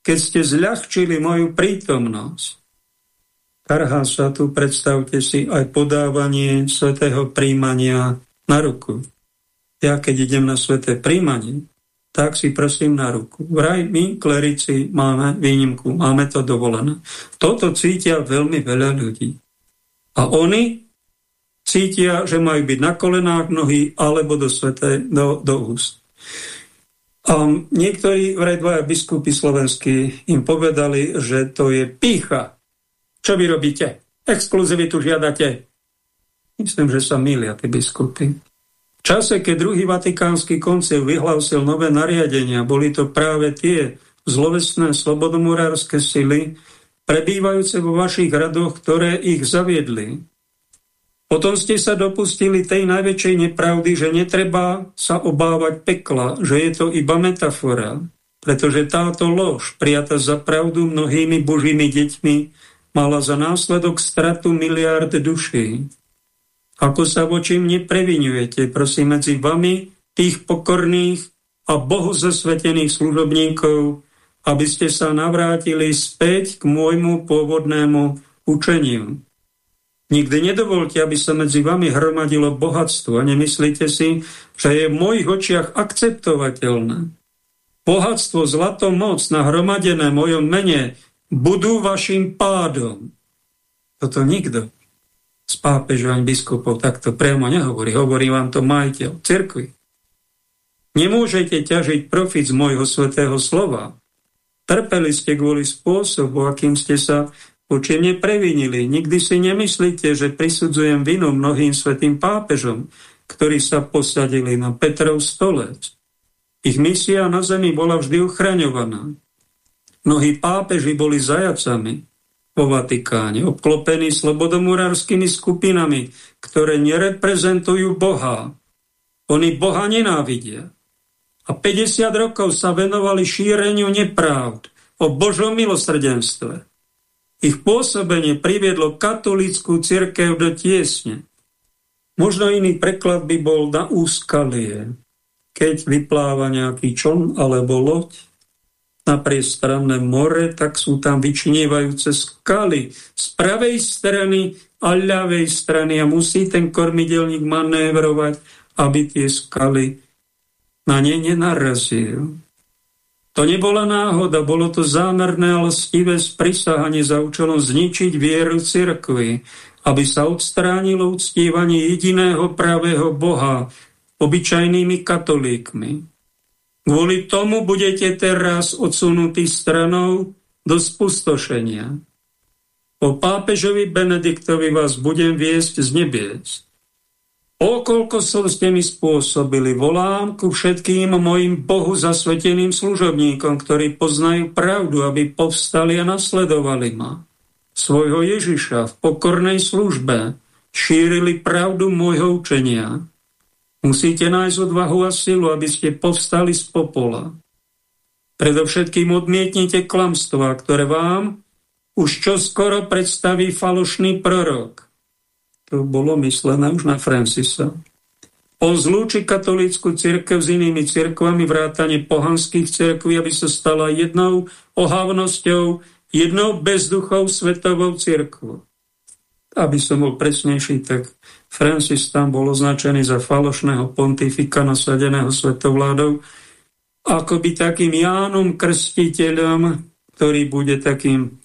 keď ste zľahčili moju prítomnosť. Karhá sa tu, predstavte si, aj podávanie svetého príjmania na ruku ja keď idem na sveté príjmanie, tak si prosím na ruku. Vraj my, klerici, máme výnimku, máme to dovolené. Toto cítia veľmi veľa ľudí. A oni cítia, že majú byť na kolenách nohy alebo do, sveté, do, do úst. A niektorí vraj dvaja biskupy slovenskí im povedali, že to je pícha. Čo vy robíte? Exkluzivitu žiadate? Myslím, že sa milia tí biskupy čase, keď druhý vatikánsky koncil vyhlásil nové nariadenia, boli to práve tie zlovestné slobodomurárske sily, prebývajúce vo vašich radoch, ktoré ich zaviedli. Potom ste sa dopustili tej najväčšej nepravdy, že netreba sa obávať pekla, že je to iba metafora, pretože táto lož, prijata za pravdu mnohými božími deťmi, mala za následok stratu miliárd duší. Ako sa voči mne previnujete, prosím, medzi vami, tých pokorných a Bohu zasvetených služobníkov, aby ste sa navrátili späť k môjmu pôvodnému učeniu. Nikdy nedovolte, aby sa medzi vami hromadilo bohatstvo a nemyslíte si, že je v mojich očiach akceptovateľné. Bohatstvo, zlato, moc nahromadené v mojom mene budú vašim pádom. Toto nikto z pápežov ani biskupov takto priamo nehovorí. Hovorí vám to majiteľ cirkvi. Nemôžete ťažiť profit z môjho svetého slova. Trpeli ste kvôli spôsobu, akým ste sa voči mne previnili. Nikdy si nemyslíte, že prisudzujem vinu mnohým svetým pápežom, ktorí sa posadili na Petrov stolec. Ich misia na zemi bola vždy ochraňovaná. Mnohí pápeži boli zajacami vo Vatikáne, obklopení slobodomurárskymi skupinami, ktoré nereprezentujú Boha. Oni Boha nenávidia. A 50 rokov sa venovali šíreniu nepravd o Božom milosrdenstve. Ich pôsobenie priviedlo katolíckú cirkev do tiesne. Možno iný preklad by bol na úskalie, keď vypláva nejaký čon alebo loď na priestranné more, tak sú tam vyčnievajúce skaly z pravej strany a ľavej strany a musí ten kormidelník manévrovať, aby tie skaly na ne nenarazil. To nebola náhoda, bolo to zámerné a lstivé sprisahanie za účelom zničiť vieru cirkvi, aby sa odstránilo uctívanie jediného pravého Boha obyčajnými katolíkmi. Kvôli tomu budete teraz odsunutí stranou do spustošenia. Po pápežovi Benediktovi vás budem viesť z nebiec. Okolko som ste mi spôsobili, volám ku všetkým mojim Bohu zasveteným služobníkom, ktorí poznajú pravdu, aby povstali a nasledovali ma. Svojho Ježiša v pokornej službe šírili pravdu môjho učenia. Musíte nájsť odvahu a silu, aby ste povstali z popola. Predovšetkým odmietnite klamstvá, ktoré vám už čoskoro predstaví falošný prorok to bolo myslené už na Francisa. On zlúči katolícku církev s inými církvami, vrátane pohanských církví, aby sa stala jednou ohavnosťou, jednou bezduchou svetovou církvou. Aby som bol presnejší, tak Francis tam bol označený za falošného pontifika nasadeného svetovládou, by takým Jánom Krstiteľom, ktorý bude takým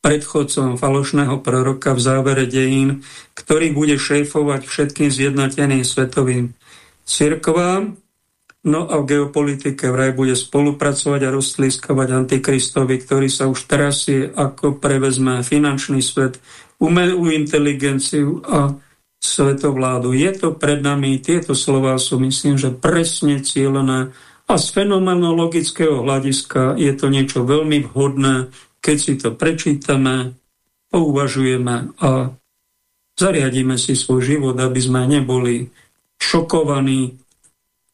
predchodcom falošného proroka v závere dejín, ktorý bude šéfovať všetkým zjednoteným svetovým cirkvám, no a v geopolitike vraj bude spolupracovať a roztlískavať antikristovi, ktorý sa už trasie, ako prevezme finančný svet, umelú inteligenciu a svetovládu. Je to pred nami, tieto slová sú myslím, že presne cieľené a z fenomenologického hľadiska je to niečo veľmi vhodné keď si to prečítame, pouvažujeme a zariadíme si svoj život, aby sme neboli šokovaní,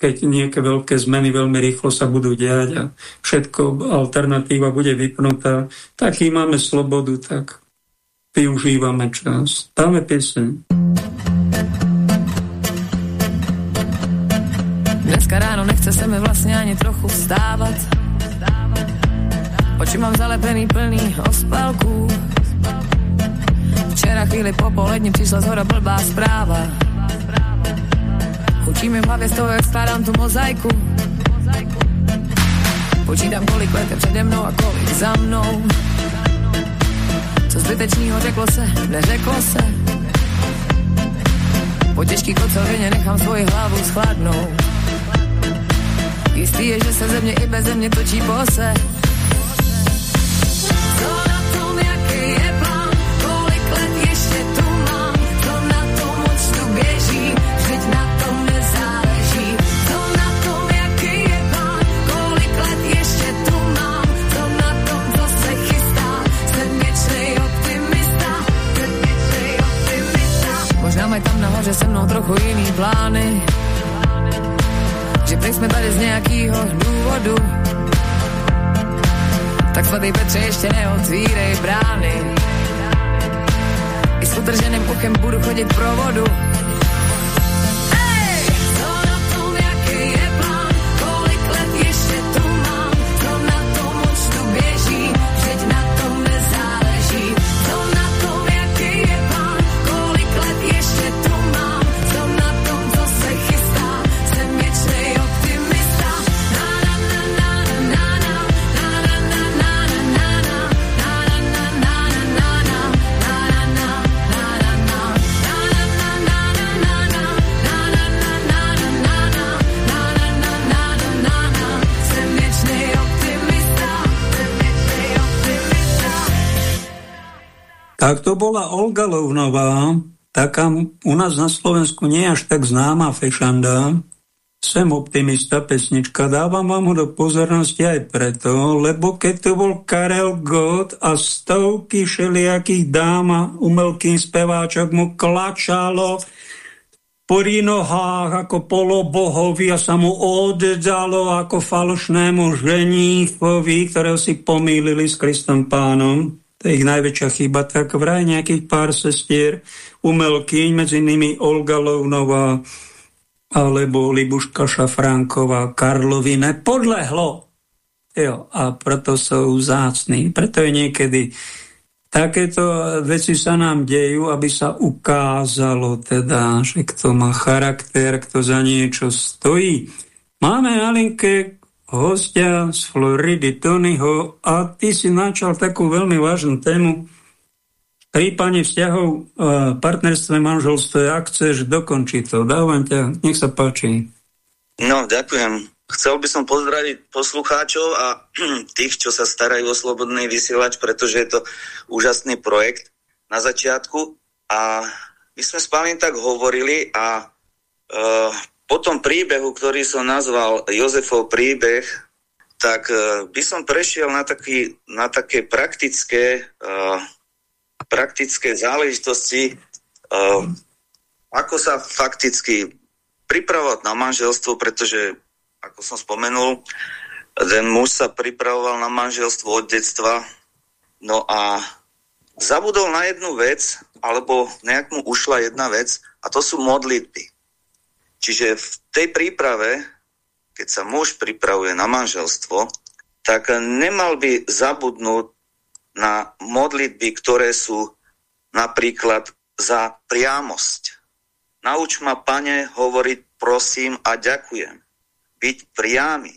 keď nejaké veľké zmeny veľmi rýchlo sa budú diať a všetko alternatíva bude vypnutá, taký máme slobodu, tak využívame čas. Dáme pieseň. Dneska ráno nechce se mi vlastně ani trochu vstávat Oči mám zalepený plný ospalků. Včera chvíli po poledni přišla zhora blbá zpráva. Chučí mi v hlavě z toho, jak skládám tu mozaiku. Počítám, kolik let přede mnou a kolik za mnou. Co zbytečného řeklo se, neřeklo se. Po těžký kocovině nechám svoji hlavu schladnout. Jistý je, že se země i bez země točí pose. Nahoře se mnou trochu jiný plány. Že prý jsme tady z nějakého důvodu Tak svatý Petře ještě neotvírej brány. I s utrženým uchem budu chodit pro vodu Tak to bola Olga Lovnová, taká u nás na Slovensku nie až tak známa fešanda, sem optimista pesnička, dávam vám ho do pozornosti aj preto, lebo keď to bol Karel Gott a stovky všelijakých dám a umelkým speváčok mu klačalo po nohách ako polobohovi a sa mu oddalo ako falošnému ženíchovi, ktorého si pomýlili s Kristom pánom. To je ich najväčšia chyba. Tak vraj nejakých pár sestier umelkyň, medzi nimi Olga Lovnová, alebo Libuška Šafránková, Karlovi nepodlehlo. Jo, a preto sú zácní. Preto je niekedy takéto veci sa nám dejú, aby sa ukázalo teda, že kto má charakter, kto za niečo stojí. Máme na linke hostia z Floridy Tonyho a ty si načal takú veľmi vážnu tému, prípadne vzťahov, partnerstve, manželstve, ak chceš dokončiť to, dávam ťa, nech sa páči. No, ďakujem. Chcel by som pozdraviť poslucháčov a tých, čo sa starajú o Slobodný vysielač, pretože je to úžasný projekt na začiatku. A my sme s Pavlín tak hovorili a uh, po tom príbehu, ktorý som nazval Jozefov príbeh, tak uh, by som prešiel na, taký, na také praktické uh, praktické záležitosti, uh, ako sa fakticky pripravovať na manželstvo, pretože, ako som spomenul, ten muž sa pripravoval na manželstvo od detstva, no a zabudol na jednu vec, alebo nejak mu ušla jedna vec, a to sú modlitby. Čiže v tej príprave, keď sa muž pripravuje na manželstvo, tak nemal by zabudnúť na modlitby, ktoré sú napríklad za priamosť. Nauč ma, pane, hovoriť prosím a ďakujem. Byť priamy,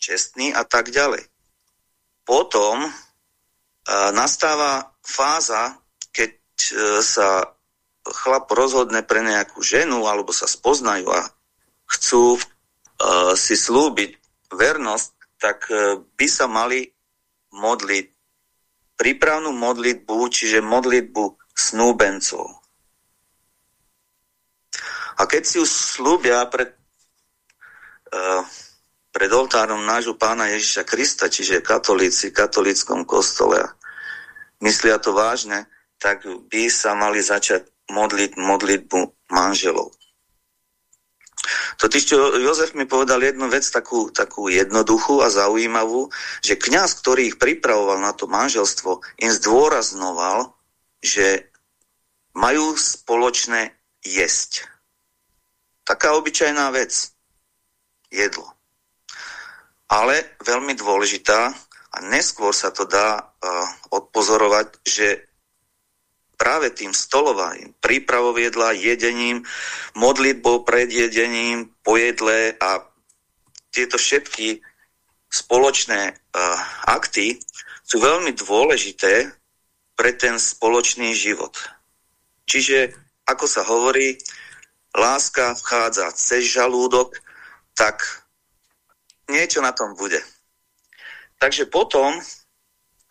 čestný a tak ďalej. Potom e, nastáva fáza, keď e, sa chlap rozhodne pre nejakú ženu alebo sa spoznajú a chcú e, si slúbiť vernosť, tak e, by sa mali modliť prípravnú modlitbu, čiže modlitbu snúbencov. A keď si ju slúbia pred, uh, pred oltárom nášho pána Ježiša Krista, čiže katolíci v katolíckom kostole myslia to vážne, tak by sa mali začať modliť modlitbu manželov. Totiž Jozef mi povedal jednu vec takú, takú jednoduchú a zaujímavú, že kňaz, ktorý ich pripravoval na to manželstvo, im zdôraznoval, že majú spoločné jesť. Taká obyčajná vec. Jedlo. Ale veľmi dôležitá a neskôr sa to dá uh, odpozorovať, že práve tým stolovaním, prípravou jedla, jedením, modlitbou pred jedením, po jedle a tieto všetky spoločné uh, akty sú veľmi dôležité pre ten spoločný život. Čiže, ako sa hovorí, láska vchádza cez žalúdok, tak niečo na tom bude. Takže potom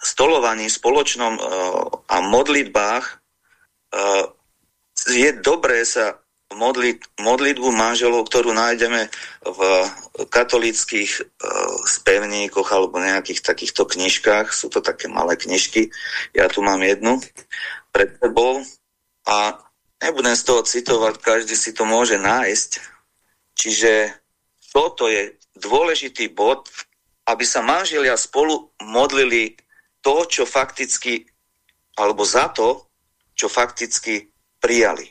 stolovaní spoločnom uh, a modlitbách je dobré sa modliť modlitbu manželov, ktorú nájdeme v katolických uh, spevníkoch alebo nejakých takýchto knižkách. Sú to také malé knižky. Ja tu mám jednu pred sebou a nebudem z toho citovať, každý si to môže nájsť. Čiže toto je dôležitý bod, aby sa manželia spolu modlili to, čo fakticky, alebo za to, čo fakticky prijali.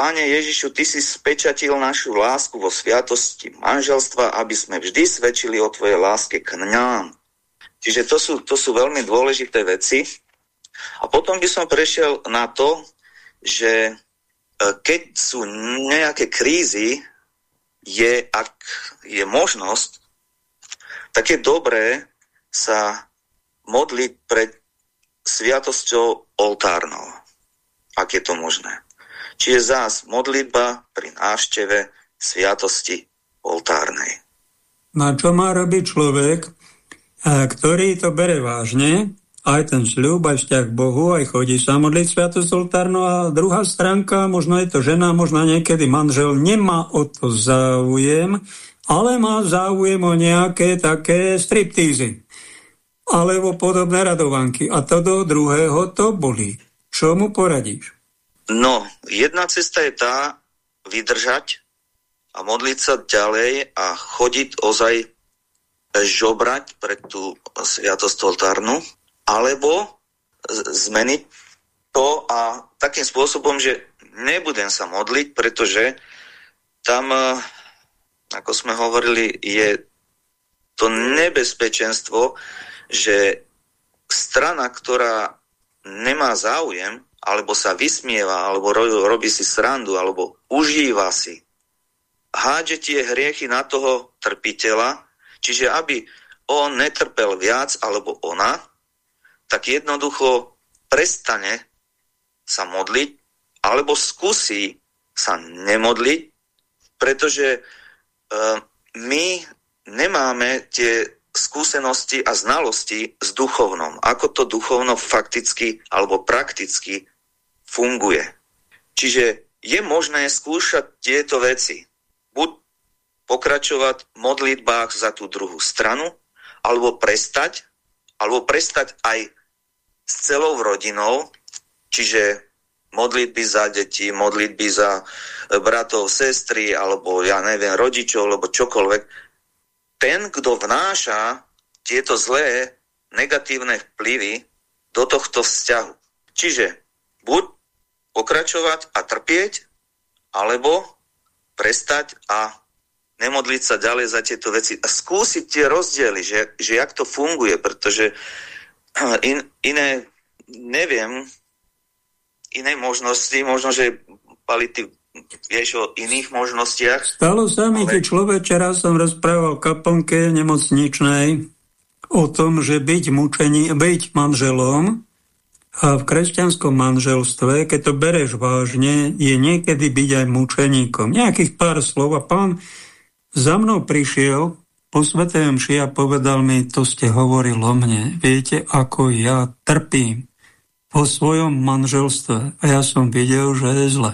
Páne Ježišu, Ty si spečatil našu lásku vo sviatosti manželstva, aby sme vždy svedčili o Tvojej láske k nám. Čiže to sú, to sú veľmi dôležité veci. A potom by som prešiel na to, že e, keď sú nejaké krízy, je, ak je možnosť, tak je dobré sa modliť pred sviatosťou oltárnou ak je to možné. Čiže zás modlitba pri návšteve sviatosti oltárnej. No a čo má robiť človek, ktorý to bere vážne aj ten sľub, aj vzťah k Bohu, aj chodí sa modliť Sviatosť a druhá stránka, možno je to žena, možno niekedy manžel, nemá o to záujem, ale má záujem o nejaké také striptízy alebo podobné radovanky. A to do druhého to bolí. Čo mu poradíš? No, jedna cesta je tá vydržať a modliť sa ďalej a chodiť ozaj žobrať pre tú sviatosť oltárnu, alebo zmeniť to a takým spôsobom, že nebudem sa modliť, pretože tam, e, ako sme hovorili, je to nebezpečenstvo, že strana, ktorá nemá záujem, alebo sa vysmieva, alebo robí si srandu, alebo užíva si, hádže tie hriechy na toho trpiteľa, Čiže aby on netrpel viac, alebo ona, tak jednoducho prestane sa modliť, alebo skúsi sa nemodliť, pretože uh, my nemáme tie skúsenosti a znalosti s duchovnom. Ako to duchovno fakticky alebo prakticky funguje. Čiže je možné skúšať tieto veci. Buď pokračovať v modlitbách za tú druhú stranu, alebo prestať, alebo prestať aj s celou rodinou, čiže modlitby za deti, modlitby za bratov, sestry, alebo ja neviem, rodičov, alebo čokoľvek. Ten, kto vnáša tieto zlé negatívne vplyvy do tohto vzťahu. Čiže buď pokračovať a trpieť, alebo prestať a nemodliť sa ďalej za tieto veci a skúsiť tie rozdiely, že, že jak to funguje, pretože in, iné, neviem, iné možnosti, možno, že Pali, vieš o iných možnostiach. Stalo sa mi, ale... človeče, raz som rozprával o kaponke nemocničnej o tom, že byť mučení, byť manželom a v kresťanskom manželstve, keď to bereš vážne, je niekedy byť aj mučeníkom. Nejakých pár slov a pán za mnou prišiel po Svetej Mši a povedal mi, to ste hovoril o mne. Viete, ako ja trpím po svojom manželstve. A ja som videl, že je zle.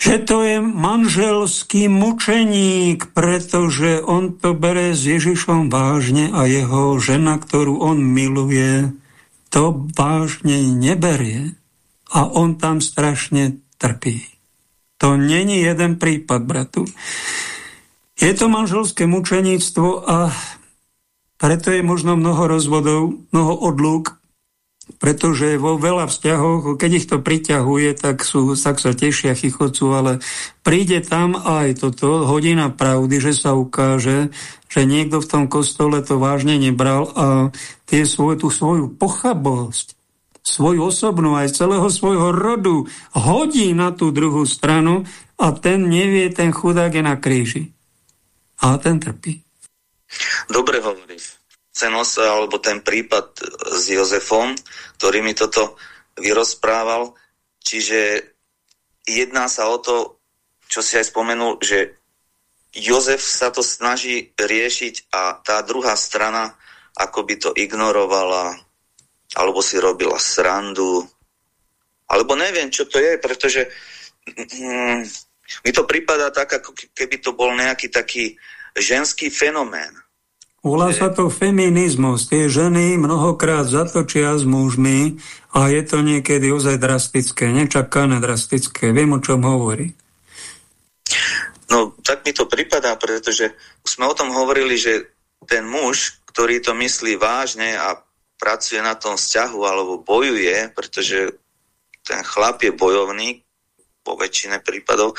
Že to je manželský mučeník, pretože on to bere s Ježišom vážne a jeho žena, ktorú on miluje, to vážne neberie. A on tam strašne trpí. To není jeden prípad, bratu. Je to manželské mučeníctvo a preto je možno mnoho rozvodov, mnoho odlúk, pretože vo veľa vzťahoch, keď ich to priťahuje, tak, sú, tak sa tešia, chichocú, ale príde tam aj toto, hodina pravdy, že sa ukáže, že niekto v tom kostole to vážne nebral a tie svoj, tú svoju pochabosť, svoju osobnú aj celého svojho rodu hodí na tú druhú stranu a ten nevie, ten chudák je na kríži. A ten trpí. Dobre hovoríš. Cenos, alebo ten prípad s Jozefom, ktorý mi toto vyrozprával, čiže jedná sa o to, čo si aj spomenul, že Jozef sa to snaží riešiť a tá druhá strana ako by to ignorovala, alebo si robila srandu, alebo neviem, čo to je, pretože mm, mi to prípada tak, ako keby to bol nejaký taký ženský fenomén. Volá sa to feminizmus. Tie ženy mnohokrát zatočia s mužmi a je to niekedy ozaj drastické, nečakané drastické. Viem, o čom hovorí. No, tak mi to prípada, pretože sme o tom hovorili, že ten muž, ktorý to myslí vážne a pracuje na tom vzťahu alebo bojuje, pretože ten chlap je bojovník, po väčšine prípadov,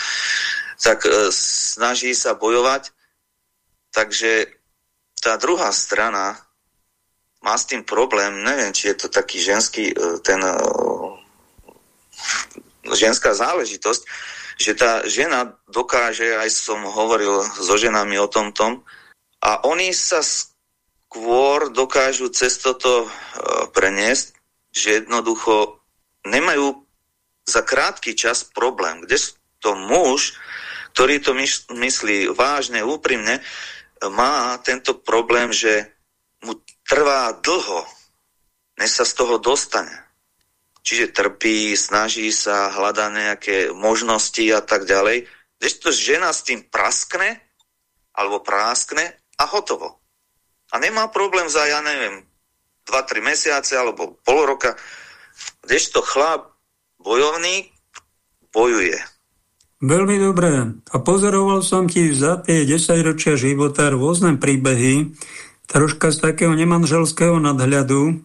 tak e, snaží sa bojovať, takže tá druhá strana má s tým problém, neviem, či je to taký ženský, e, ten e, ženská záležitosť, že tá žena dokáže, aj som hovoril so ženami o tom a oni sa skôr dokážu cez toto e, preniesť, že jednoducho nemajú za krátky čas problém. Kde to muž, ktorý to myslí vážne, úprimne, má tento problém, že mu trvá dlho, než sa z toho dostane. Čiže trpí, snaží sa, hľadá nejaké možnosti a tak ďalej. to žena s tým praskne, alebo práskne a hotovo. A nemá problém za, ja neviem, 2-3 mesiace alebo pol roka. to chlap, bojovník, bojuje. Veľmi dobré. A pozoroval som ti za tie 10 ročia života rôzne príbehy, troška z takého nemanželského nadhľadu,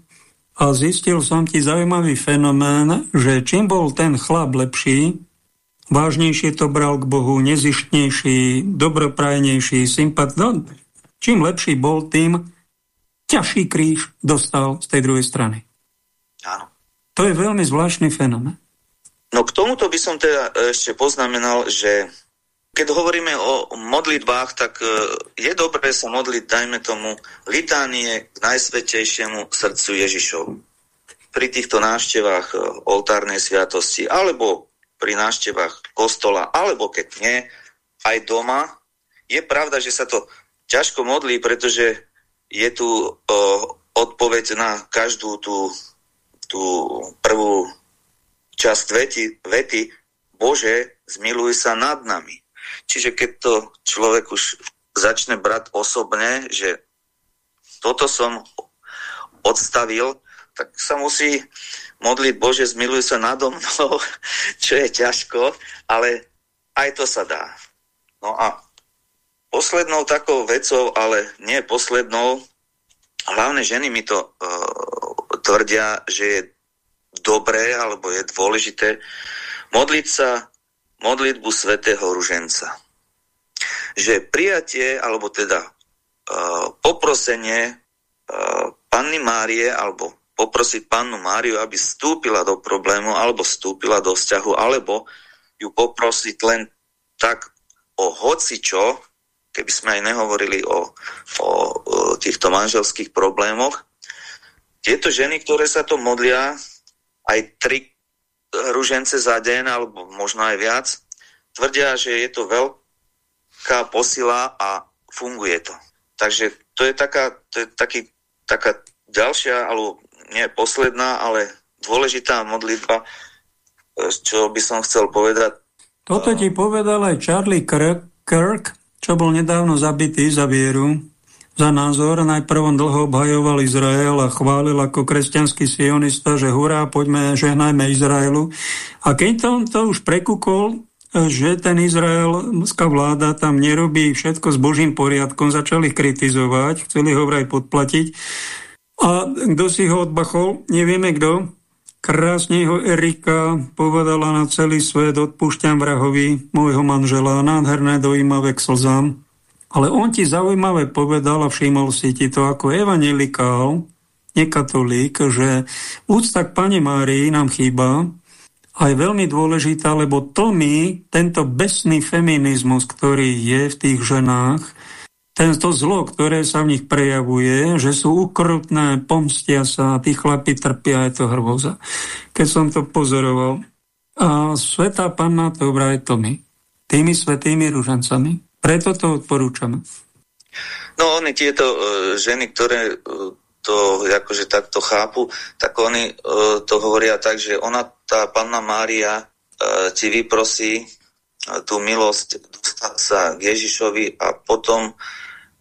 a zistil som ti zaujímavý fenomén, že čím bol ten chlap lepší, vážnejšie to bral k Bohu, nezištnejší, dobroprajnejší, sympat... No, čím lepší bol, tým ťažší kríž dostal z tej druhej strany. Áno. To je veľmi zvláštny fenomén. No k tomuto by som teda ešte poznamenal, že keď hovoríme o modlitbách, tak e, je dobré sa modliť, dajme tomu, litánie k najsvetejšiemu srdcu Ježišov. Pri týchto návštevách e, oltárnej sviatosti, alebo pri návštevách kostola, alebo keď nie, aj doma. Je pravda, že sa to ťažko modlí, pretože je tu e, odpoveď na každú tú, tú prvú časť vety, vety Bože, zmiluj sa nad nami. Čiže keď to človek už začne brať osobne, že toto som odstavil, tak sa musí modliť, Bože, zmiluj sa nado mnou, čo je ťažko, ale aj to sa dá. No a poslednou takou vecou, ale nie poslednou, hlavne ženy mi to uh, tvrdia, že je dobré alebo je dôležité modliť sa modlitbu svätého Ruženca. Že prijatie, alebo teda uh, poprosenie uh, Panny Márie, alebo poprosiť Pannu Máriu, aby vstúpila do problému, alebo vstúpila do vzťahu, alebo ju poprosiť len tak o hocičo, keby sme aj nehovorili o, o, o týchto manželských problémoch. Tieto ženy, ktoré sa to modlia, aj tri ružence za deň, alebo možno aj viac, tvrdia, že je to veľká posila a funguje to. Takže to je taká, to je taký, taká ďalšia, alebo nie posledná, ale dôležitá modlitba, čo by som chcel povedať. Toto ti povedal aj Charlie Kirk, Kirk čo bol nedávno zabitý za vieru za názor. Najprv on dlho obhajoval Izrael a chválil ako kresťanský sionista, že hurá, poďme, žehnajme Izraelu. A keď to, to už prekúkol, že ten izraelská vláda tam nerobí všetko s Božím poriadkom, začali kritizovať, chceli ho vraj podplatiť. A kto si ho odbachol, nevieme kto, krásne ho Erika povedala na celý svet, odpúšťam vrahovi môjho manžela, nádherné dojímavé k slzám. Ale on ti zaujímavé povedal a všimol si ti to ako evangelikál, nekatolík, že úcta k Pane Márii nám chýba a je veľmi dôležitá, lebo to my, tento besný feminizmus, ktorý je v tých ženách, tento zlo, ktoré sa v nich prejavuje, že sú ukrutné, pomstia sa, tí chlapi trpia, je to hrôza. Keď som to pozoroval. A Svetá Panna to vraj to my, tými svetými ružencami, preto to odporúčame. No oni tieto uh, ženy, ktoré uh, to akože takto chápu, tak oni uh, to hovoria tak, že ona, tá panna Mária, uh, ti vyprosí uh, tú milosť dostať sa k Ježišovi a potom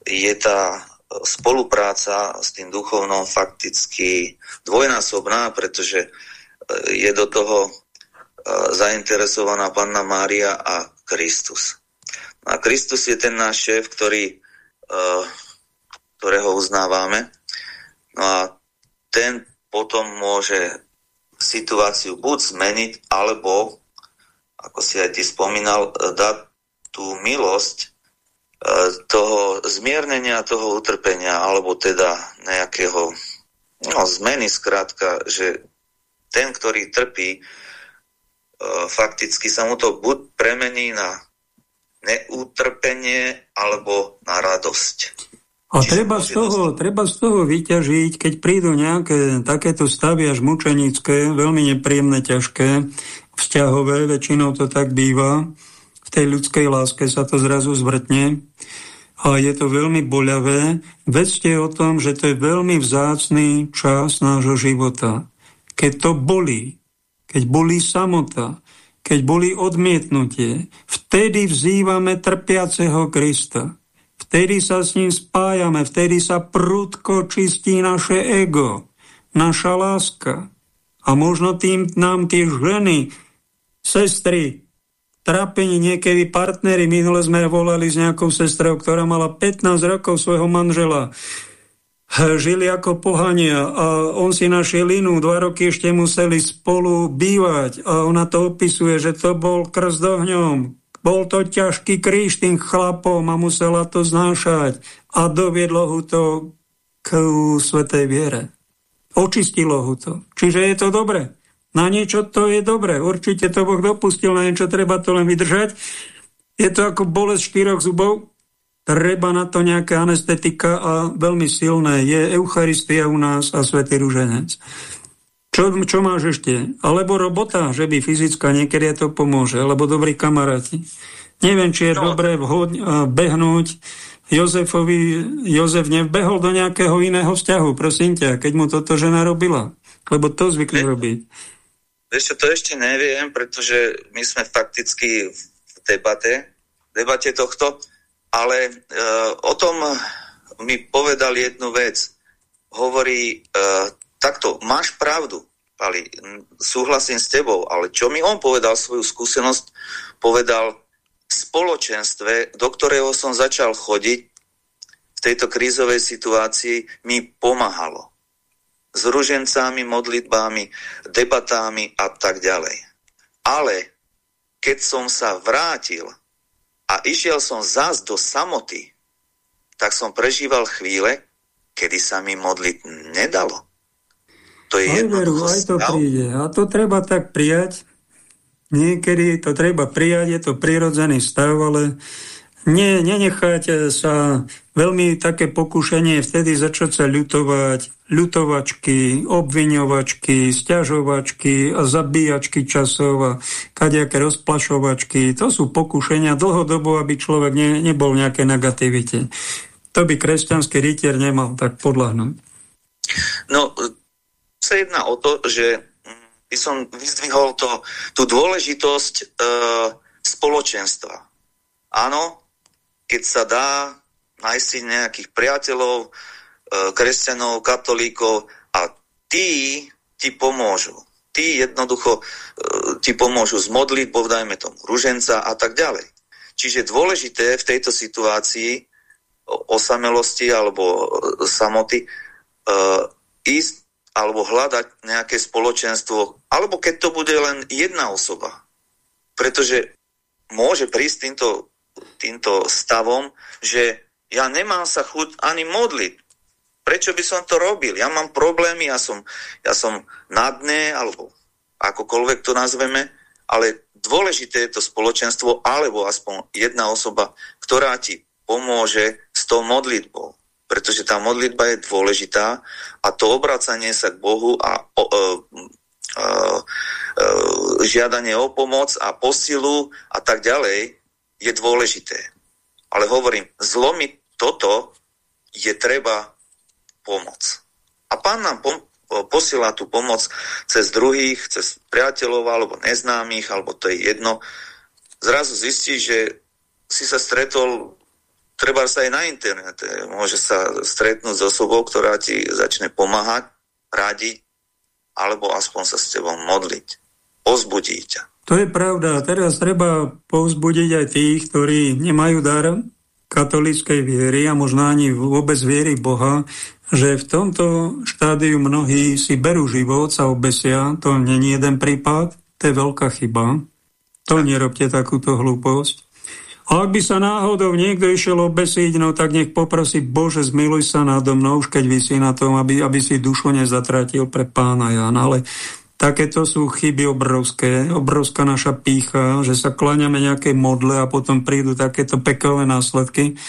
je tá spolupráca s tým duchovnom fakticky dvojnásobná, pretože je do toho zainteresovaná Panna Mária a Kristus. A Kristus je ten náš šéf, ktorý, uh, ktorého uznávame. No a ten potom môže situáciu buď zmeniť, alebo, ako si aj ty spomínal, dať tú milosť uh, toho zmiernenia, toho utrpenia, alebo teda nejakého no, zmeny, skrátka, že ten, ktorý trpí, fakticky sa mu to buď premení na neutrpenie alebo na radosť. A treba z, toho, treba z toho vyťažiť, keď prídu nejaké takéto stavy až mučenické, veľmi nepríjemné, ťažké, vzťahové, väčšinou to tak býva, v tej ľudskej láske sa to zrazu zvrtne. A a je to veľmi boľavé. Vedzte o tom, že to je veľmi vzácný čas nášho života. Keď to bolí, keď bolí samota, keď boli odmietnutie, vtedy vzývame trpiaceho Krista. Vtedy sa s ním spájame, vtedy sa prudko čistí naše ego, naša láska. A možno tým nám tie ženy, sestry, trápení niekedy partnery, minule sme volali s nejakou sestrou, ktorá mala 15 rokov svojho manžela, žili ako pohania a on si našiel inú, dva roky ešte museli spolu bývať a ona to opisuje, že to bol krst ohňom, bol to ťažký kríž tým chlapom a musela to znášať a doviedlo ho to k svetej viere. Očistilo ho to. Čiže je to dobre. Na niečo to je dobre. Určite to Boh dopustil, na niečo treba to len vydržať. Je to ako bolesť štyroch zubov, treba na to nejaká anestetika a veľmi silné je Eucharistia u nás a Svetý Ruženec. Čo, čo máš ešte? Alebo robota, že by fyzická niekedy to pomôže, alebo dobrí kamaráti. Neviem, či je no. dobré vhod, behnúť. Jozefovi, Jozef nevbehol do nejakého iného vzťahu, prosím ťa, keď mu toto žena robila. Lebo to zvykli robiť. Ešte to ešte neviem, pretože my sme fakticky v debate, debate tohto, ale e, o tom mi povedal jednu vec. Hovorí, e, takto, máš pravdu, Pali, súhlasím s tebou, ale čo mi on povedal svoju skúsenosť, povedal v spoločenstve, do ktorého som začal chodiť v tejto krízovej situácii, mi pomáhalo s ružencami, modlitbami, debatami a tak ďalej. Ale keď som sa vrátil a išiel som zás do samoty, tak som prežíval chvíle, kedy sa mi modliť nedalo. To je aj veru, aj to stav. príde. A to treba tak prijať. Niekedy to treba prijať, je to prirodzený stav, ale nie, nenechať sa veľmi také pokušenie vtedy začať sa ľutovať, ľutovačky, obviňovačky, stiažovačky a zabíjačky časov a kadejaké rozplašovačky. To sú pokušenia dlhodobo, aby človek ne, nebol nejaké negativite. To by kresťanský rytier nemal tak podľahnuť. No, sa jedná o to, že by som vyzdvihol to, tú dôležitosť e, spoločenstva. Áno, keď sa dá nájsť si nejakých priateľov, E, kresťanov, katolíkov a tí ti pomôžu. Tí jednoducho e, ti pomôžu s modlitbou, dajme tomu ruženca a tak ďalej. Čiže dôležité v tejto situácii osamelosti alebo e, samoty ísť alebo hľadať nejaké spoločenstvo, alebo keď to bude len jedna osoba. Pretože môže prísť týmto, týmto stavom, že ja nemám sa chuť ani modliť. Prečo by som to robil? Ja mám problémy, ja som, ja som na dne, alebo akokoľvek to nazveme, ale dôležité je to spoločenstvo, alebo aspoň jedna osoba, ktorá ti pomôže s tou modlitbou. Pretože tá modlitba je dôležitá a to obracanie sa k Bohu a o, e, e, e, žiadanie o pomoc a posilu a tak ďalej je dôležité. Ale hovorím, zlomiť toto je treba pomoc. A pán nám pom- posiela tú pomoc cez druhých, cez priateľov alebo neznámych, alebo to je jedno. Zrazu zistí, že si sa stretol treba sa aj na internete. Môže sa stretnúť s osobou, ktorá ti začne pomáhať, radiť, alebo aspoň sa s tebou modliť. Pozbudí ťa. To je pravda. Teraz treba povzbudiť aj tých, ktorí nemajú dar katolíckej viery a možno ani vôbec viery Boha, že v tomto štádiu mnohí si berú život, sa obesia, to není jeden prípad, to je veľká chyba. To nerobte takúto hlúposť. A ak by sa náhodou niekto išiel obesiť, no tak nech poprosí, Bože, zmiluj sa nado mnou, už keď vysí na tom, aby, aby si dušu nezatratil pre pána Jana. Ale takéto sú chyby obrovské, obrovská naša pícha, že sa kláňame nejakej modle a potom prídu takéto pekelné následky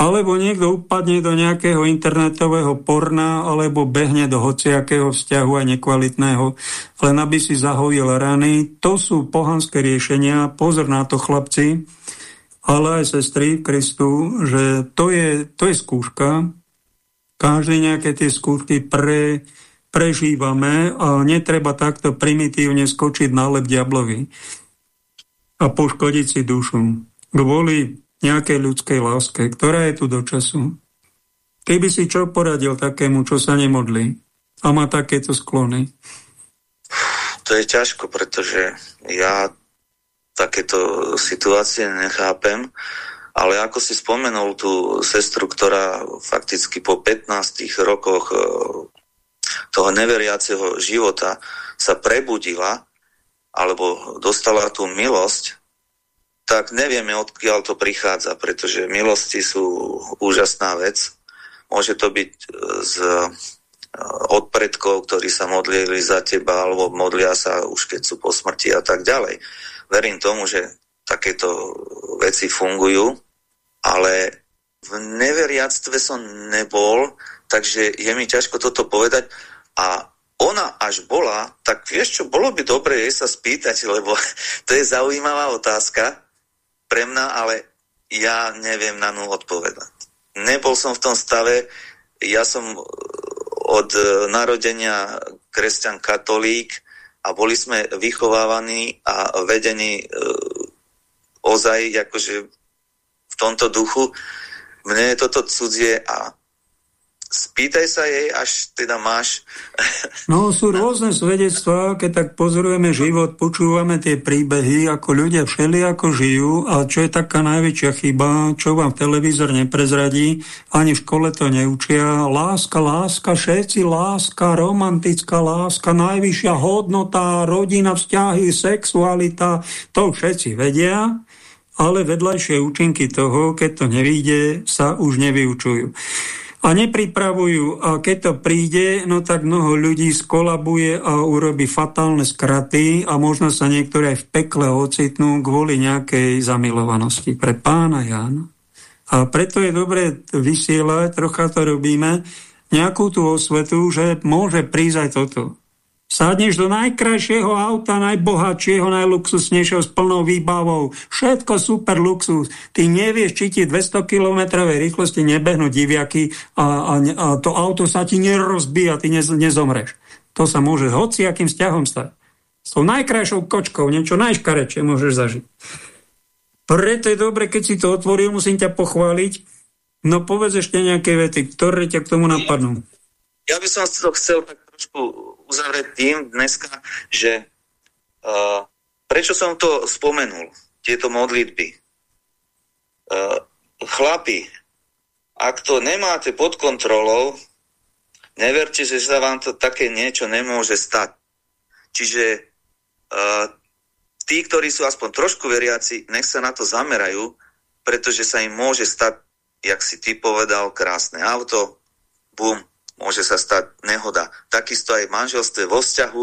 alebo niekto upadne do nejakého internetového porna, alebo behne do hociakého vzťahu aj nekvalitného, len aby si zahojil rany. To sú pohanské riešenia. Pozor na to, chlapci. ale aj sestry Kristu, že to je, to je skúška. Každý nejaké tie skúšky pre, prežívame a netreba takto primitívne skočiť na lep diablovi a poškodiť si dušu kvôli nejakej ľudskej láske, ktorá je tu do času. Keby si čo poradil takému, čo sa nemodlí a má takéto sklony? To je ťažko, pretože ja takéto situácie nechápem, ale ako si spomenul tú sestru, ktorá fakticky po 15 rokoch toho neveriaceho života sa prebudila alebo dostala tú milosť, tak nevieme, odkiaľ to prichádza, pretože milosti sú úžasná vec. Môže to byť e, z e, od predkov, ktorí sa modlili za teba, alebo modlia sa už keď sú po smrti a tak ďalej. Verím tomu, že takéto veci fungujú, ale v neveriactve som nebol, takže je mi ťažko toto povedať. A ona až bola, tak vieš čo, bolo by dobre jej sa spýtať, lebo to je zaujímavá otázka, pre mňa, ale ja neviem na ňu odpovedať. Nebol som v tom stave, ja som od narodenia kresťan katolík a boli sme vychovávaní a vedení e, ozaj akože v tomto duchu. Mne je toto cudzie a spýtaj sa jej, až teda máš... No sú rôzne svedectvá, keď tak pozorujeme život, počúvame tie príbehy, ako ľudia všelijako žijú a čo je taká najväčšia chyba, čo vám televízor neprezradí, ani v škole to neučia. Láska, láska, všetci láska, romantická láska, najvyššia hodnota, rodina, vzťahy, sexualita, to všetci vedia, ale vedľajšie účinky toho, keď to nevíde, sa už nevyučujú a nepripravujú. A keď to príde, no tak mnoho ľudí skolabuje a urobí fatálne skraty a možno sa niektoré aj v pekle ocitnú kvôli nejakej zamilovanosti pre pána Jána. A preto je dobre vysielať, trocha to robíme, nejakú tú osvetu, že môže prísť aj toto. Sadneš do najkrajšieho auta, najbohatšieho, najluxusnejšieho s plnou výbavou. Všetko super luxus. Ty nevieš, či ti 200 km rýchlosti nebehnú diviaky a, a, a to auto sa ti nerozbíja, ty nez, nezomreš. To sa môže hociakým vzťahom stať. S tou najkrajšou kočkou, niečo najškarečšie môžeš zažiť. Preto je dobre, keď si to otvoril, musím ťa pochváliť. No povedz ešte nejaké vety, ktoré ťa k tomu napadnú. Ja by som to chcel tak trošku uzavrieť tým dneska, že uh, prečo som to spomenul, tieto modlitby. Uh, chlapi, ak to nemáte pod kontrolou, neverte, že sa vám to také niečo nemôže stať. Čiže uh, tí, ktorí sú aspoň trošku veriaci, nech sa na to zamerajú, pretože sa im môže stať, jak si ty povedal, krásne auto, bum, môže sa stať nehoda. Takisto aj v manželstve vo vzťahu,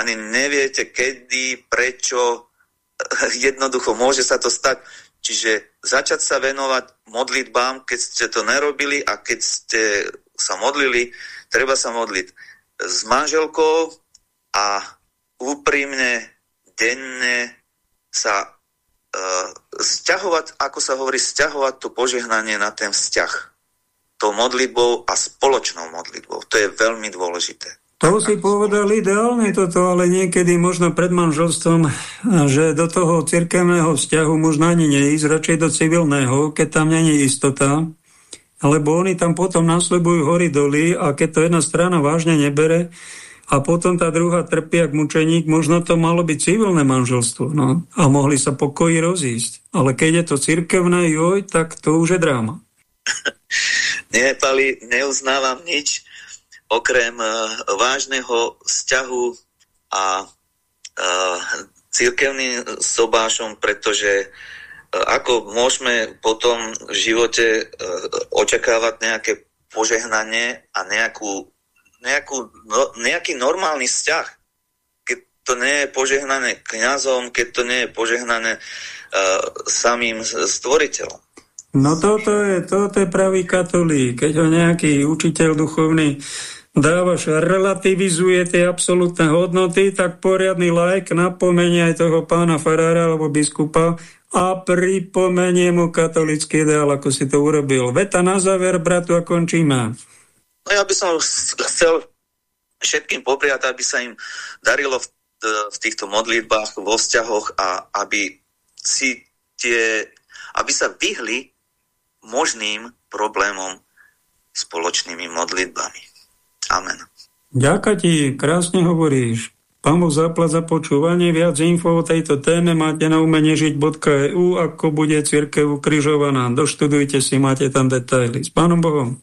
ani neviete kedy, prečo, jednoducho môže sa to stať. Čiže začať sa venovať modlitbám, keď ste to nerobili a keď ste sa modlili, treba sa modliť s manželkou a úprimne, denne sa uh, sťahovať, ako sa hovorí, sťahovať to požehnanie na ten vzťah tou modlitbou a spoločnou modlitbou. To je veľmi dôležité. To si povedal ideálne toto, ale niekedy možno pred manželstvom, že do toho cirkevného vzťahu možno ani neísť, radšej do civilného, keď tam není istota, lebo oni tam potom nasledujú hory doly a keď to jedna strana vážne nebere a potom tá druhá trpí ak mučeník, možno to malo byť civilné manželstvo no, a mohli sa pokoji rozísť. Ale keď je to cirkevné, joj, tak to už je dráma. Nepali, neuznávam nič okrem uh, vážneho vzťahu a uh, církevným sobášom, pretože uh, ako môžeme potom v živote očakávať nejaké požehnanie a nejakú, nejakú, no, nejaký normálny vzťah, keď to nie je požehnané kňazom, keď to nie je požehnané uh, samým stvoriteľom. No toto je, toto je pravý katolík. Keď ho nejaký učiteľ duchovný dávaš, relativizuje tie absolútne hodnoty, tak poriadny lajk napomenie aj toho pána Farára alebo biskupa a pripomenie mu katolický ideál, ako si to urobil. Veta na záver, bratu, a končíme. No ja by som chcel všetkým popriať, aby sa im darilo v, v týchto modlitbách, vo vzťahoch a aby si tie, aby sa vyhli možným problémom spoločnými modlitbami. Amen. Ďakujem ti, krásne hovoríš. Pán Boh zaplať za počúvanie. Viac info o tejto téme máte na umenežiť.eu, ako bude církev ukrižovaná. Doštudujte si, máte tam detaily. S Pánom Bohom.